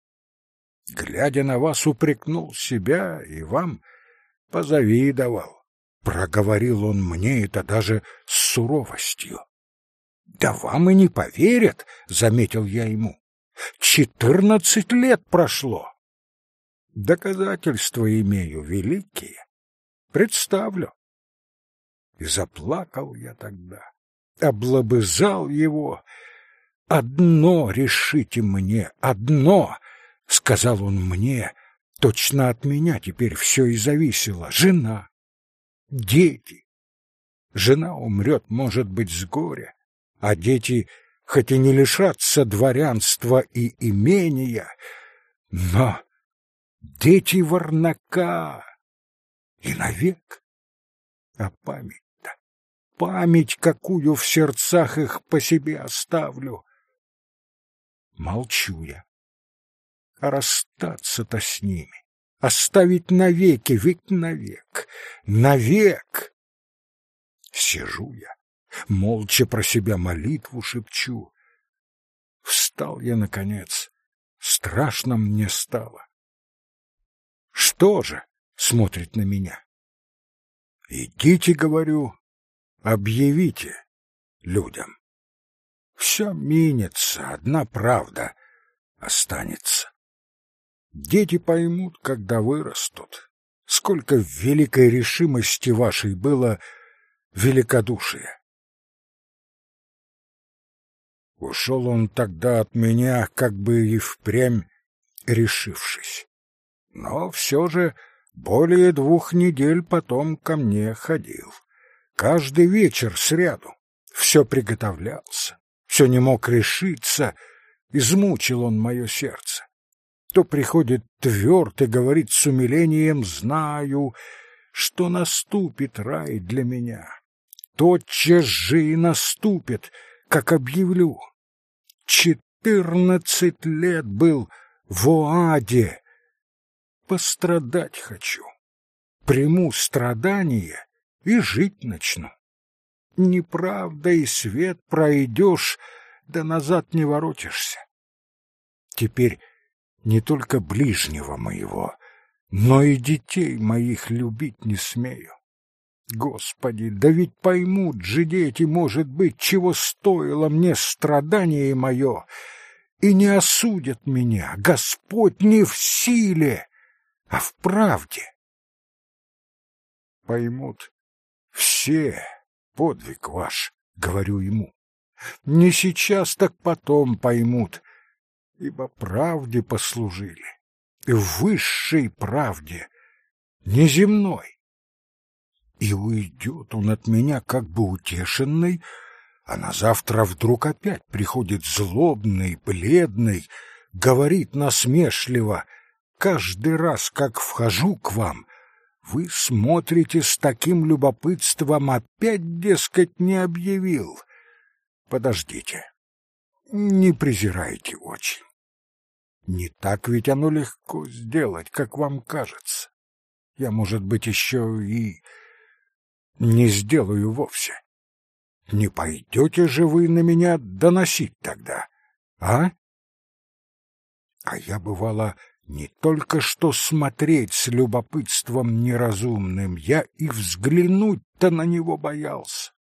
Глядя на вас, упрекнул себя и вам позавидовал. Проговорил он мне это даже с суровостью. Да вам и не поверят, заметил я ему. Четырнадцать лет прошло. Доказательства имею великие. Представлю. И заплакал я тогда, облобызал его. «Одно решите мне, одно!» — сказал он мне. Точно от меня теперь все и зависело. Жена, дети. Жена умрет, может быть, с горя, а дети хоть и не лишатся дворянства и имения, но дети Варнака и навек. А память-то, память, какую в сердцах их по себе оставлю. Молчу я. А расстаться-то с ними, оставить навеки, ведь навек, навек. Сижу я, молча про себя молитву шепчу. Встал я, наконец, страшно мне стало. Что же? Смотрит на меня. Идите, говорю, объявите людям. Все минется, одна правда останется. Дети поймут, когда вырастут, сколько великой решимости вашей было великодушия. Ушел он тогда от меня, как бы и впрямь решившись. Но все же более двух недель потом ко мне ходил. Каждый вечер сряду. Все приготовлялся, все не мог решиться, измучил он мое сердце. То приходит тверд и говорит с умилением «Знаю, что наступит рай для меня. Тотчас же и наступит, как объявлю. Четырнадцать лет был в Оаде, пострадать хочу. Приму страдания и жить начну. Неправда и свет пройдешь, да назад не воротишься. Теперь не только ближнего моего, но и детей моих любить не смею. Господи, да ведь поймут же дети, может быть, чего стоило мне страдание мое, и не осудят меня. Господь не в силе а в правде. Поймут все подвиг ваш, говорю ему. Не сейчас, так потом поймут, ибо правде послужили, в высшей правде, неземной. И уйдет он от меня как бы утешенный, а на завтра вдруг опять приходит злобный, бледный, говорит насмешливо — каждый раз, как вхожу к вам, вы смотрите с таким любопытством, опять, дескать, не объявил. Подождите, не презирайте очень. Не так ведь оно легко сделать, как вам кажется. Я, может быть, еще и не сделаю вовсе. Не пойдете же вы на меня доносить тогда, а? А я, бывало, не только что смотреть с любопытством неразумным, я и взглянуть-то на него боялся.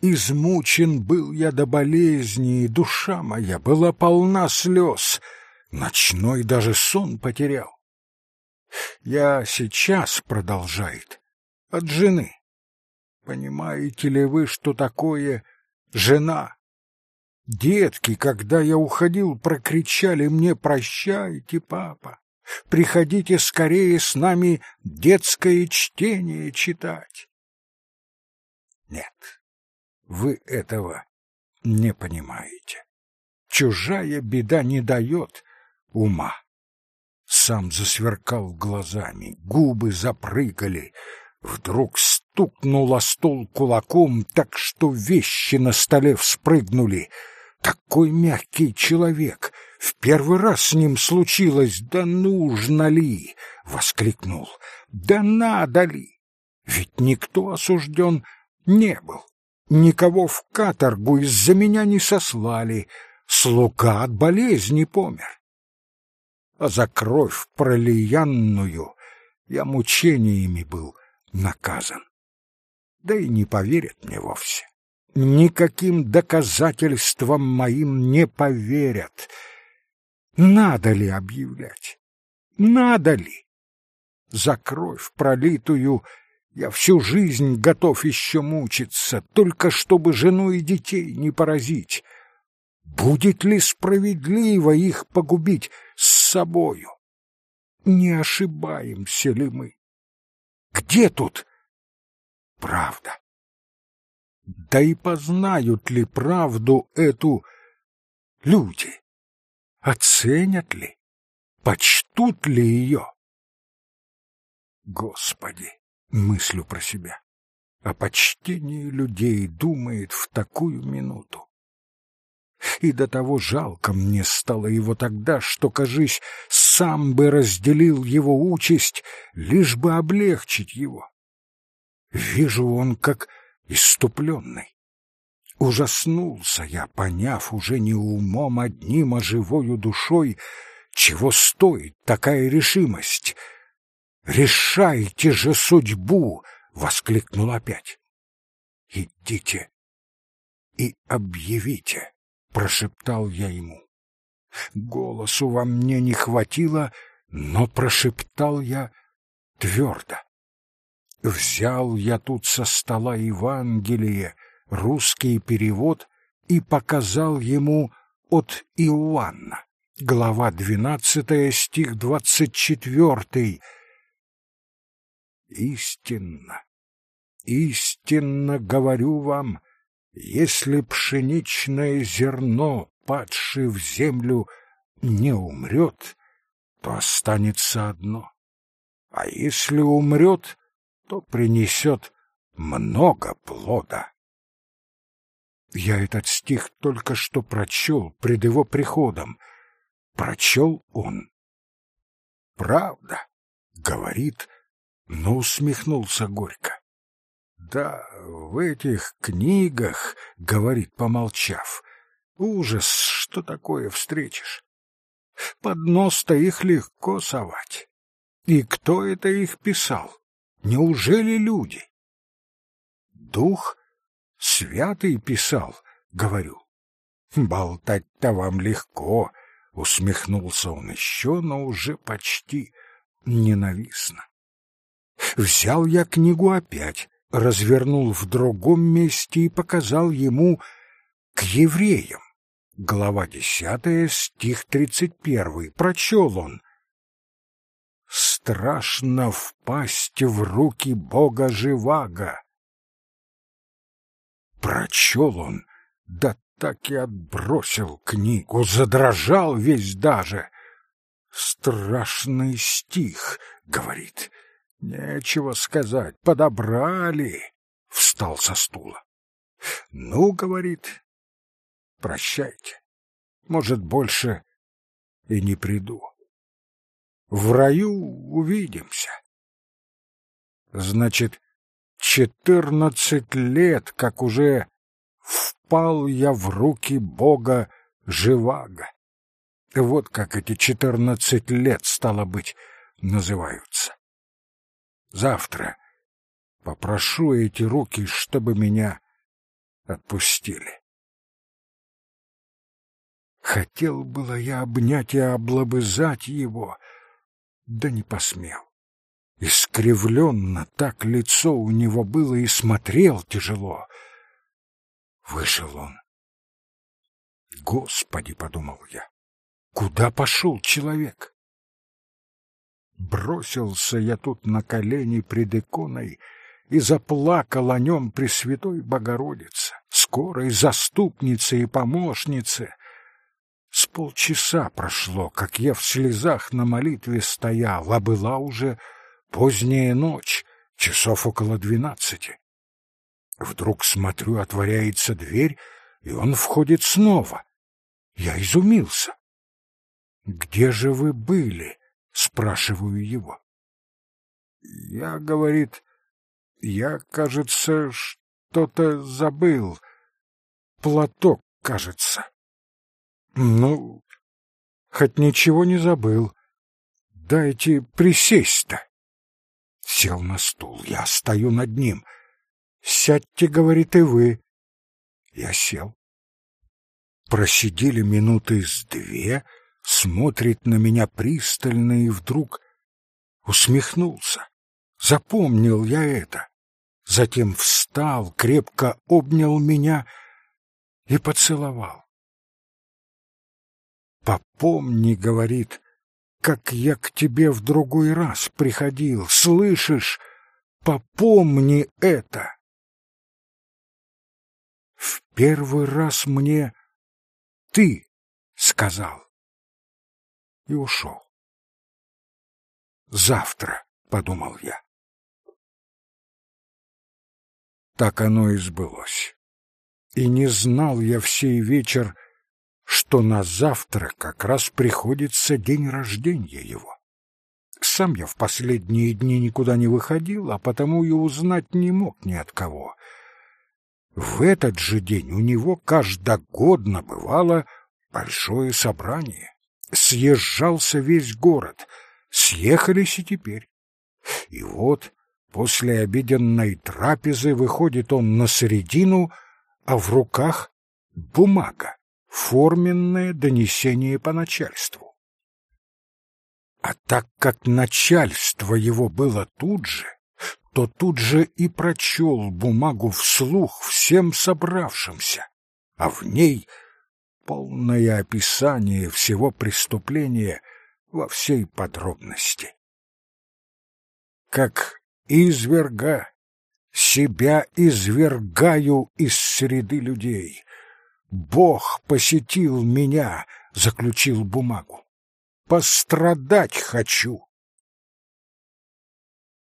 Измучен был я до болезни, и душа моя была полна слез, ночной даже сон потерял. Я сейчас, продолжает, от жены. Понимаете ли вы, что такое жена? Детки, когда я уходил, прокричали мне «Прощайте, папа! Приходите скорее с нами детское чтение читать!» Нет, вы этого не понимаете. Чужая беда не дает ума. Сам засверкал глазами, губы запрыгали, вдруг стукнул о стол кулаком, так что вещи на столе вспрыгнули — такой мягкий человек! В первый раз с ним случилось, да нужно ли? — воскликнул. — Да надо ли? Ведь никто осужден не был. Никого в каторгу из-за меня не сослали. Слуга от болезни помер. А за кровь пролиянную я мучениями был наказан. Да и не поверят мне вовсе никаким доказательствам моим не поверят. Надо ли объявлять? Надо ли? За кровь пролитую я всю жизнь готов еще мучиться, только чтобы жену и детей не поразить. Будет ли справедливо их погубить с собою? Не ошибаемся ли мы? Где тут правда? Да и познают ли правду эту люди? Оценят ли? Почтут ли ее? Господи, мыслю про себя. о почтении людей думает в такую минуту. И до того жалко мне стало его тогда, что, кажись, сам бы разделил его участь, лишь бы облегчить его. Вижу он как иступленный. Ужаснулся я, поняв уже не умом одним, а живою душой, чего стоит такая решимость. «Решайте же судьбу!» — воскликнул опять. «Идите и объявите!» — прошептал я ему. Голосу во мне не хватило, но прошептал я твердо. Взял я тут со стола Евангелие, русский перевод, и показал ему от Иоанна, глава двенадцатая, стих двадцать четвертый. Истинно, истинно говорю вам, если пшеничное зерно, падшее в землю, не умрет, то останется одно. А если умрет, то принесет много плода. Я этот стих только что прочел пред его приходом. Прочел он. «Правда», — говорит, но усмехнулся горько. «Да, в этих книгах, — говорит, помолчав, — ужас, что такое встретишь. Под нос-то их легко совать. И кто это их писал? Неужели люди? Дух святый писал, говорю. Болтать-то вам легко, усмехнулся он еще, но уже почти ненавистно. Взял я книгу опять, развернул в другом месте и показал ему к евреям. Глава десятая, стих тридцать первый. Прочел он страшно впасть в руки бога Живаго. Прочел он, да так и отбросил книгу, задрожал весь даже. Страшный стих, говорит. Нечего сказать, подобрали. Встал со стула. Ну, говорит, прощайте. Может, больше и не приду. В раю увидимся. Значит, четырнадцать лет, как уже впал я в руки бога Живаго. Вот как эти четырнадцать лет, стало быть, называются. Завтра попрошу эти руки, чтобы меня отпустили. Хотел было я обнять и облобызать его, да не посмел. Искривленно так лицо у него было и смотрел тяжело. Вышел он. Господи, — подумал я, — куда пошел человек? Бросился я тут на колени пред иконой и заплакал о нем Пресвятой Богородице, скорой заступнице и помощнице, с полчаса прошло, как я в слезах на молитве стоял, а была уже поздняя ночь, часов около двенадцати. Вдруг, смотрю, отворяется дверь, и он входит снова. Я изумился. «Где же вы были?» — спрашиваю его. «Я, — говорит, — я, кажется, что-то забыл. Платок, кажется». Ну, хоть ничего не забыл. Дайте присесть-то. Сел на стул, я стою над ним. Сядьте, говорит, и вы. Я сел. Просидели минуты с две, смотрит на меня пристально и вдруг усмехнулся. Запомнил я это. Затем встал, крепко обнял меня и поцеловал. Попомни, говорит, как я к тебе в другой раз приходил, слышишь? Попомни это. В первый раз мне ты сказал и ушел. Завтра, подумал я. Так оно и сбылось. И не знал я всей вечер, что на завтра как раз приходится день рождения его. Сам я в последние дни никуда не выходил, а потому и узнать не мог ни от кого. В этот же день у него каждогодно бывало большое собрание. Съезжался весь город, съехались и теперь. И вот после обеденной трапезы выходит он на середину, а в руках бумага, форменное донесение по начальству. А так как начальство его было тут же, то тут же и прочел бумагу вслух всем собравшимся, а в ней полное описание всего преступления во всей подробности. Как изверга, себя извергаю из среды людей. Бог посетил меня, заключил бумагу. Пострадать хочу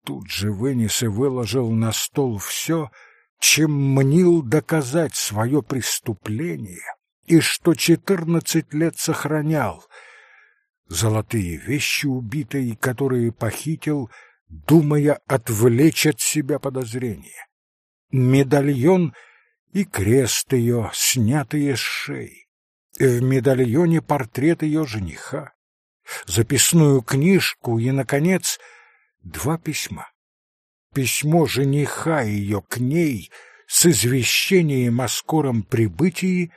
тут же вынес и выложил на стол все, чем мнил доказать свое преступление и что четырнадцать лет сохранял. Золотые вещи убитые, которые похитил, думая отвлечь от себя подозрения. Медальон и крест ее, снятые с шеи. В медальоне портрет ее жениха, записную книжку и, наконец, два письма. Письмо жениха ее к ней с извещением о скором прибытии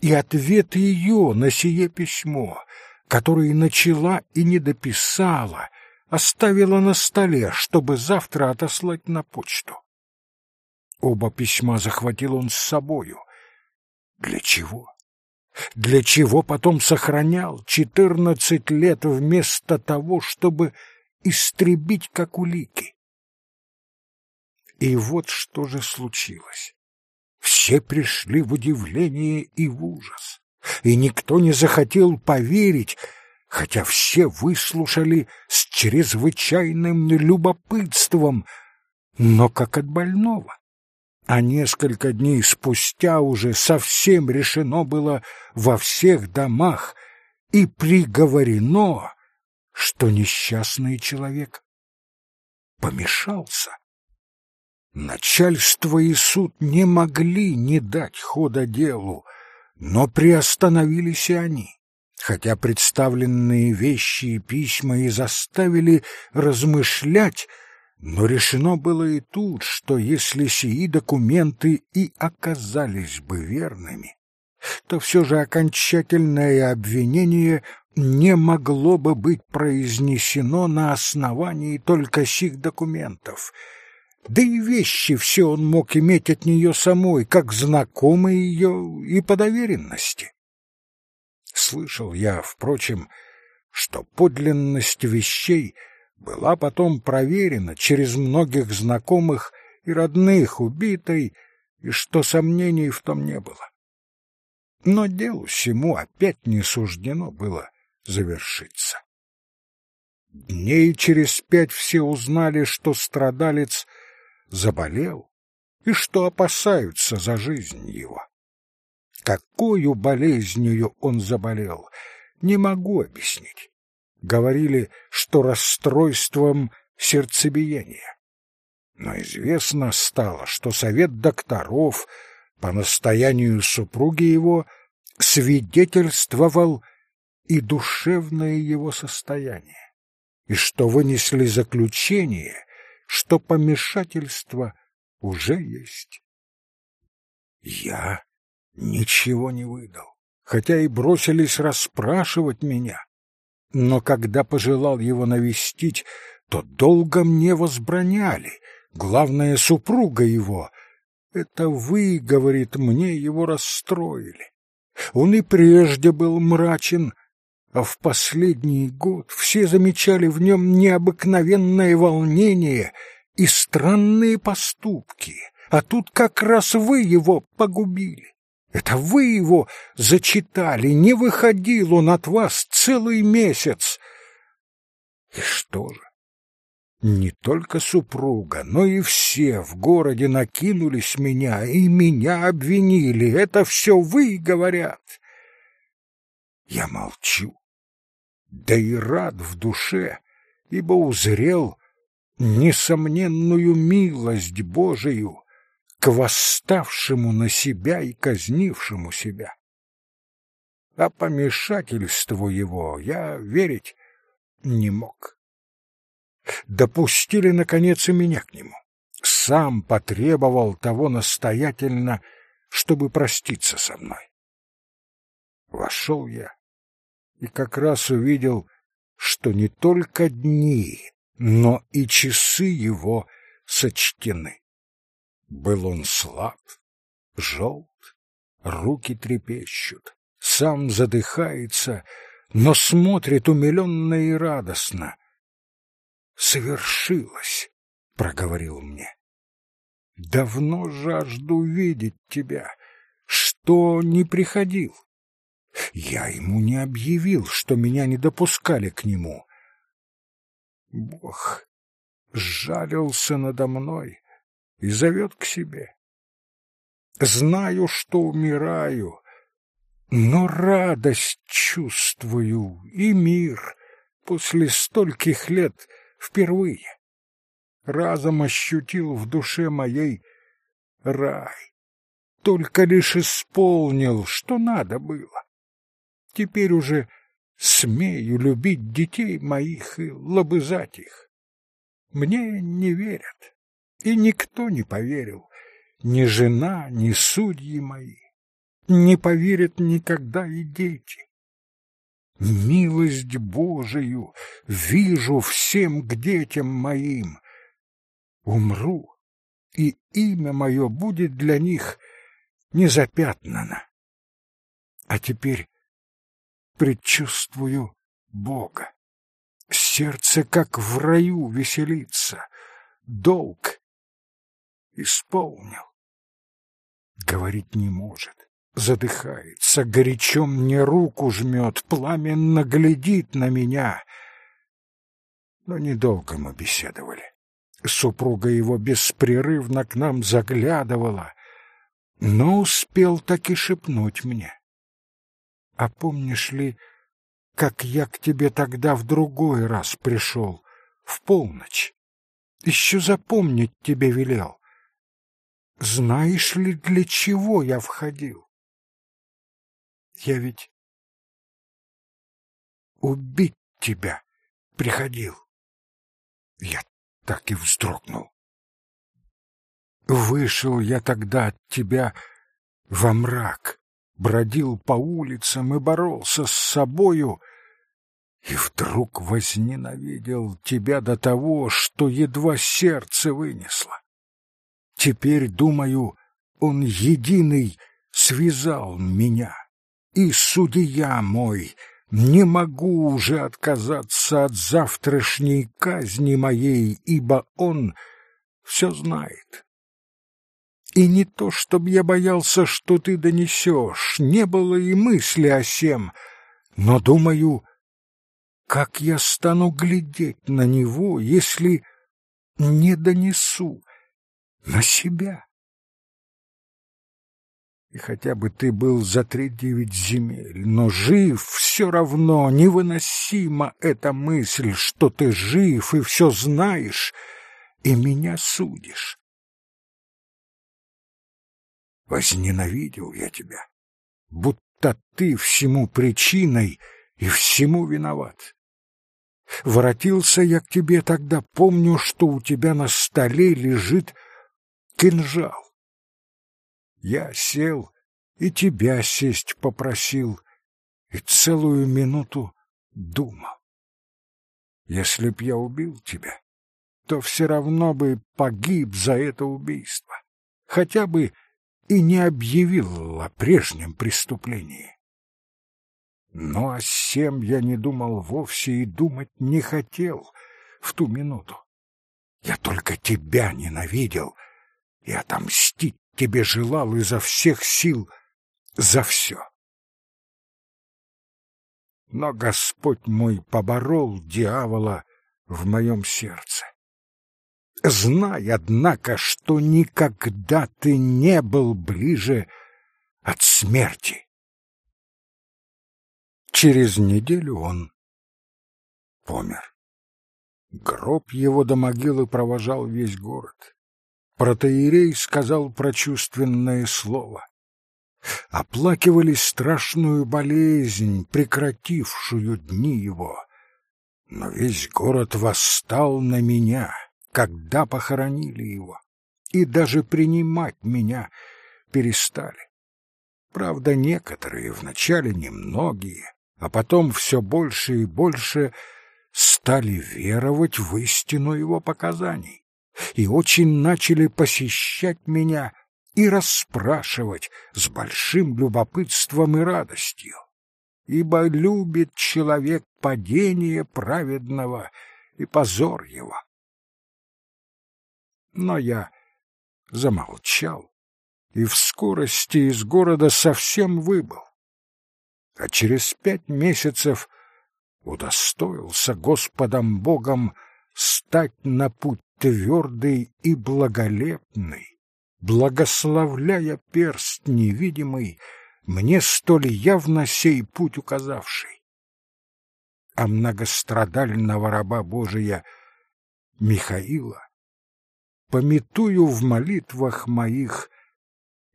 и ответ ее на сие письмо, которое начала и не дописала, оставила на столе, чтобы завтра отослать на почту. Оба письма захватил он с собою. Для чего? Для чего потом сохранял четырнадцать лет вместо того, чтобы истребить как улики. И вот что же случилось. Все пришли в удивление и в ужас, и никто не захотел поверить, хотя все выслушали с чрезвычайным любопытством, но как от больного. А несколько дней спустя уже совсем решено было во всех домах и приговорено что несчастный человек помешался. Начальство и суд не могли не дать хода делу, но приостановились и они, хотя представленные вещи и письма и заставили размышлять, но решено было и тут, что если сии документы и оказались бы верными, то все же окончательное обвинение не могло бы быть произнесено на основании только сих документов. Да и вещи все он мог иметь от нее самой, как знакомый ее и по доверенности. Слышал я, впрочем, что подлинность вещей была потом проверена через многих знакомых и родных убитой, и что сомнений в том не было. Но делу всему опять не суждено было завершиться. Дней через пять все узнали, что страдалец заболел и что опасаются за жизнь его. Какую болезнью он заболел, не могу объяснить. Говорили, что расстройством сердцебиения. Но известно стало, что совет докторов по настоянию супруги его свидетельствовал и душевное его состояние, и что вынесли заключение, что помешательство уже есть. Я ничего не выдал, хотя и бросились расспрашивать меня, но когда пожелал его навестить, то долго мне возбраняли, главная супруга его. Это вы, говорит мне, его расстроили. Он и прежде был мрачен, а в последний год все замечали в нем необыкновенное волнение и странные поступки, а тут как раз вы его погубили. Это вы его зачитали, не выходил он от вас целый месяц. И что же? Не только супруга, но и все в городе накинулись меня и меня обвинили. Это все вы, говорят. Я молчу, да и рад в душе, ибо узрел несомненную милость Божию к восставшему на себя и казнившему себя. А помешательству его я верить не мог. Допустили, наконец, и меня к нему. Сам потребовал того настоятельно, чтобы проститься со мной. Вошел я и как раз увидел, что не только дни, но и часы его сочтены. Был он слаб, желт, руки трепещут, сам задыхается, но смотрит умиленно и радостно. «Совершилось», — проговорил мне. «Давно жажду видеть тебя, что не приходил». Я ему не объявил, что меня не допускали к нему. Бог жалился надо мной и зовет к себе. Знаю, что умираю, но радость чувствую и мир после стольких лет впервые. Разом ощутил в душе моей рай. Только лишь исполнил, что надо было. Теперь уже смею любить детей моих и лобызать их. Мне не верят, и никто не поверил, ни жена, ни судьи мои. Не поверят никогда и дети. Милость Божию вижу всем к детям моим. Умру, и имя мое будет для них незапятнано. А теперь предчувствую Бога. Сердце, как в раю, веселится. Долг исполнил. Говорить не может, задыхается, горячо мне руку жмет, пламенно глядит на меня. Но недолго мы беседовали. Супруга его беспрерывно к нам заглядывала, но успел так и шепнуть мне. А помнишь ли, как я к тебе тогда в другой раз пришел, в полночь? Еще запомнить тебе велел. Знаешь ли, для чего я входил? Я ведь убить тебя приходил. Я так и вздрогнул. Вышел я тогда от тебя во мрак, бродил по улицам и боролся с собою, и вдруг возненавидел тебя до того, что едва сердце вынесло. Теперь, думаю, он единый связал меня, и судья мой, не могу уже отказаться от завтрашней казни моей, ибо он все знает. И не то, чтоб я боялся, что ты донесешь, не было и мысли о сем, но думаю, как я стану глядеть на него, если не донесу на себя? И хотя бы ты был за три девять земель, но жив все равно невыносима эта мысль, что ты жив и все знаешь, и меня судишь. Возненавидел я тебя, будто ты всему причиной и всему виноват. Воротился я к тебе тогда, помню, что у тебя на столе лежит кинжал. Я сел и тебя сесть попросил, и целую минуту думал. Если б я убил тебя, то все равно бы погиб за это убийство, хотя бы и не объявил о прежнем преступлении. Но о сем я не думал вовсе и думать не хотел в ту минуту. Я только тебя ненавидел и отомстить тебе желал изо всех сил за все. Но Господь мой поборол дьявола в моем сердце Знай, однако, что никогда ты не был ближе от смерти. Через неделю он помер. Гроб его до могилы провожал весь город. Протоиерей сказал прочувственное слово. Оплакивали страшную болезнь, прекратившую дни его. Но весь город восстал на меня, когда похоронили его, и даже принимать меня перестали. Правда, некоторые, вначале немногие, а потом все больше и больше стали веровать в истину его показаний и очень начали посещать меня и расспрашивать с большим любопытством и радостью. Ибо любит человек падение праведного и позор его. Но я замолчал и в скорости из города совсем выбыл. А через пять месяцев удостоился Господом Богом стать на путь твердый и благолепный, благословляя перст невидимый, мне столь явно сей путь указавший. А многострадального раба Божия Михаила пометую в молитвах моих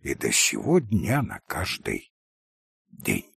и до сего дня на каждый день.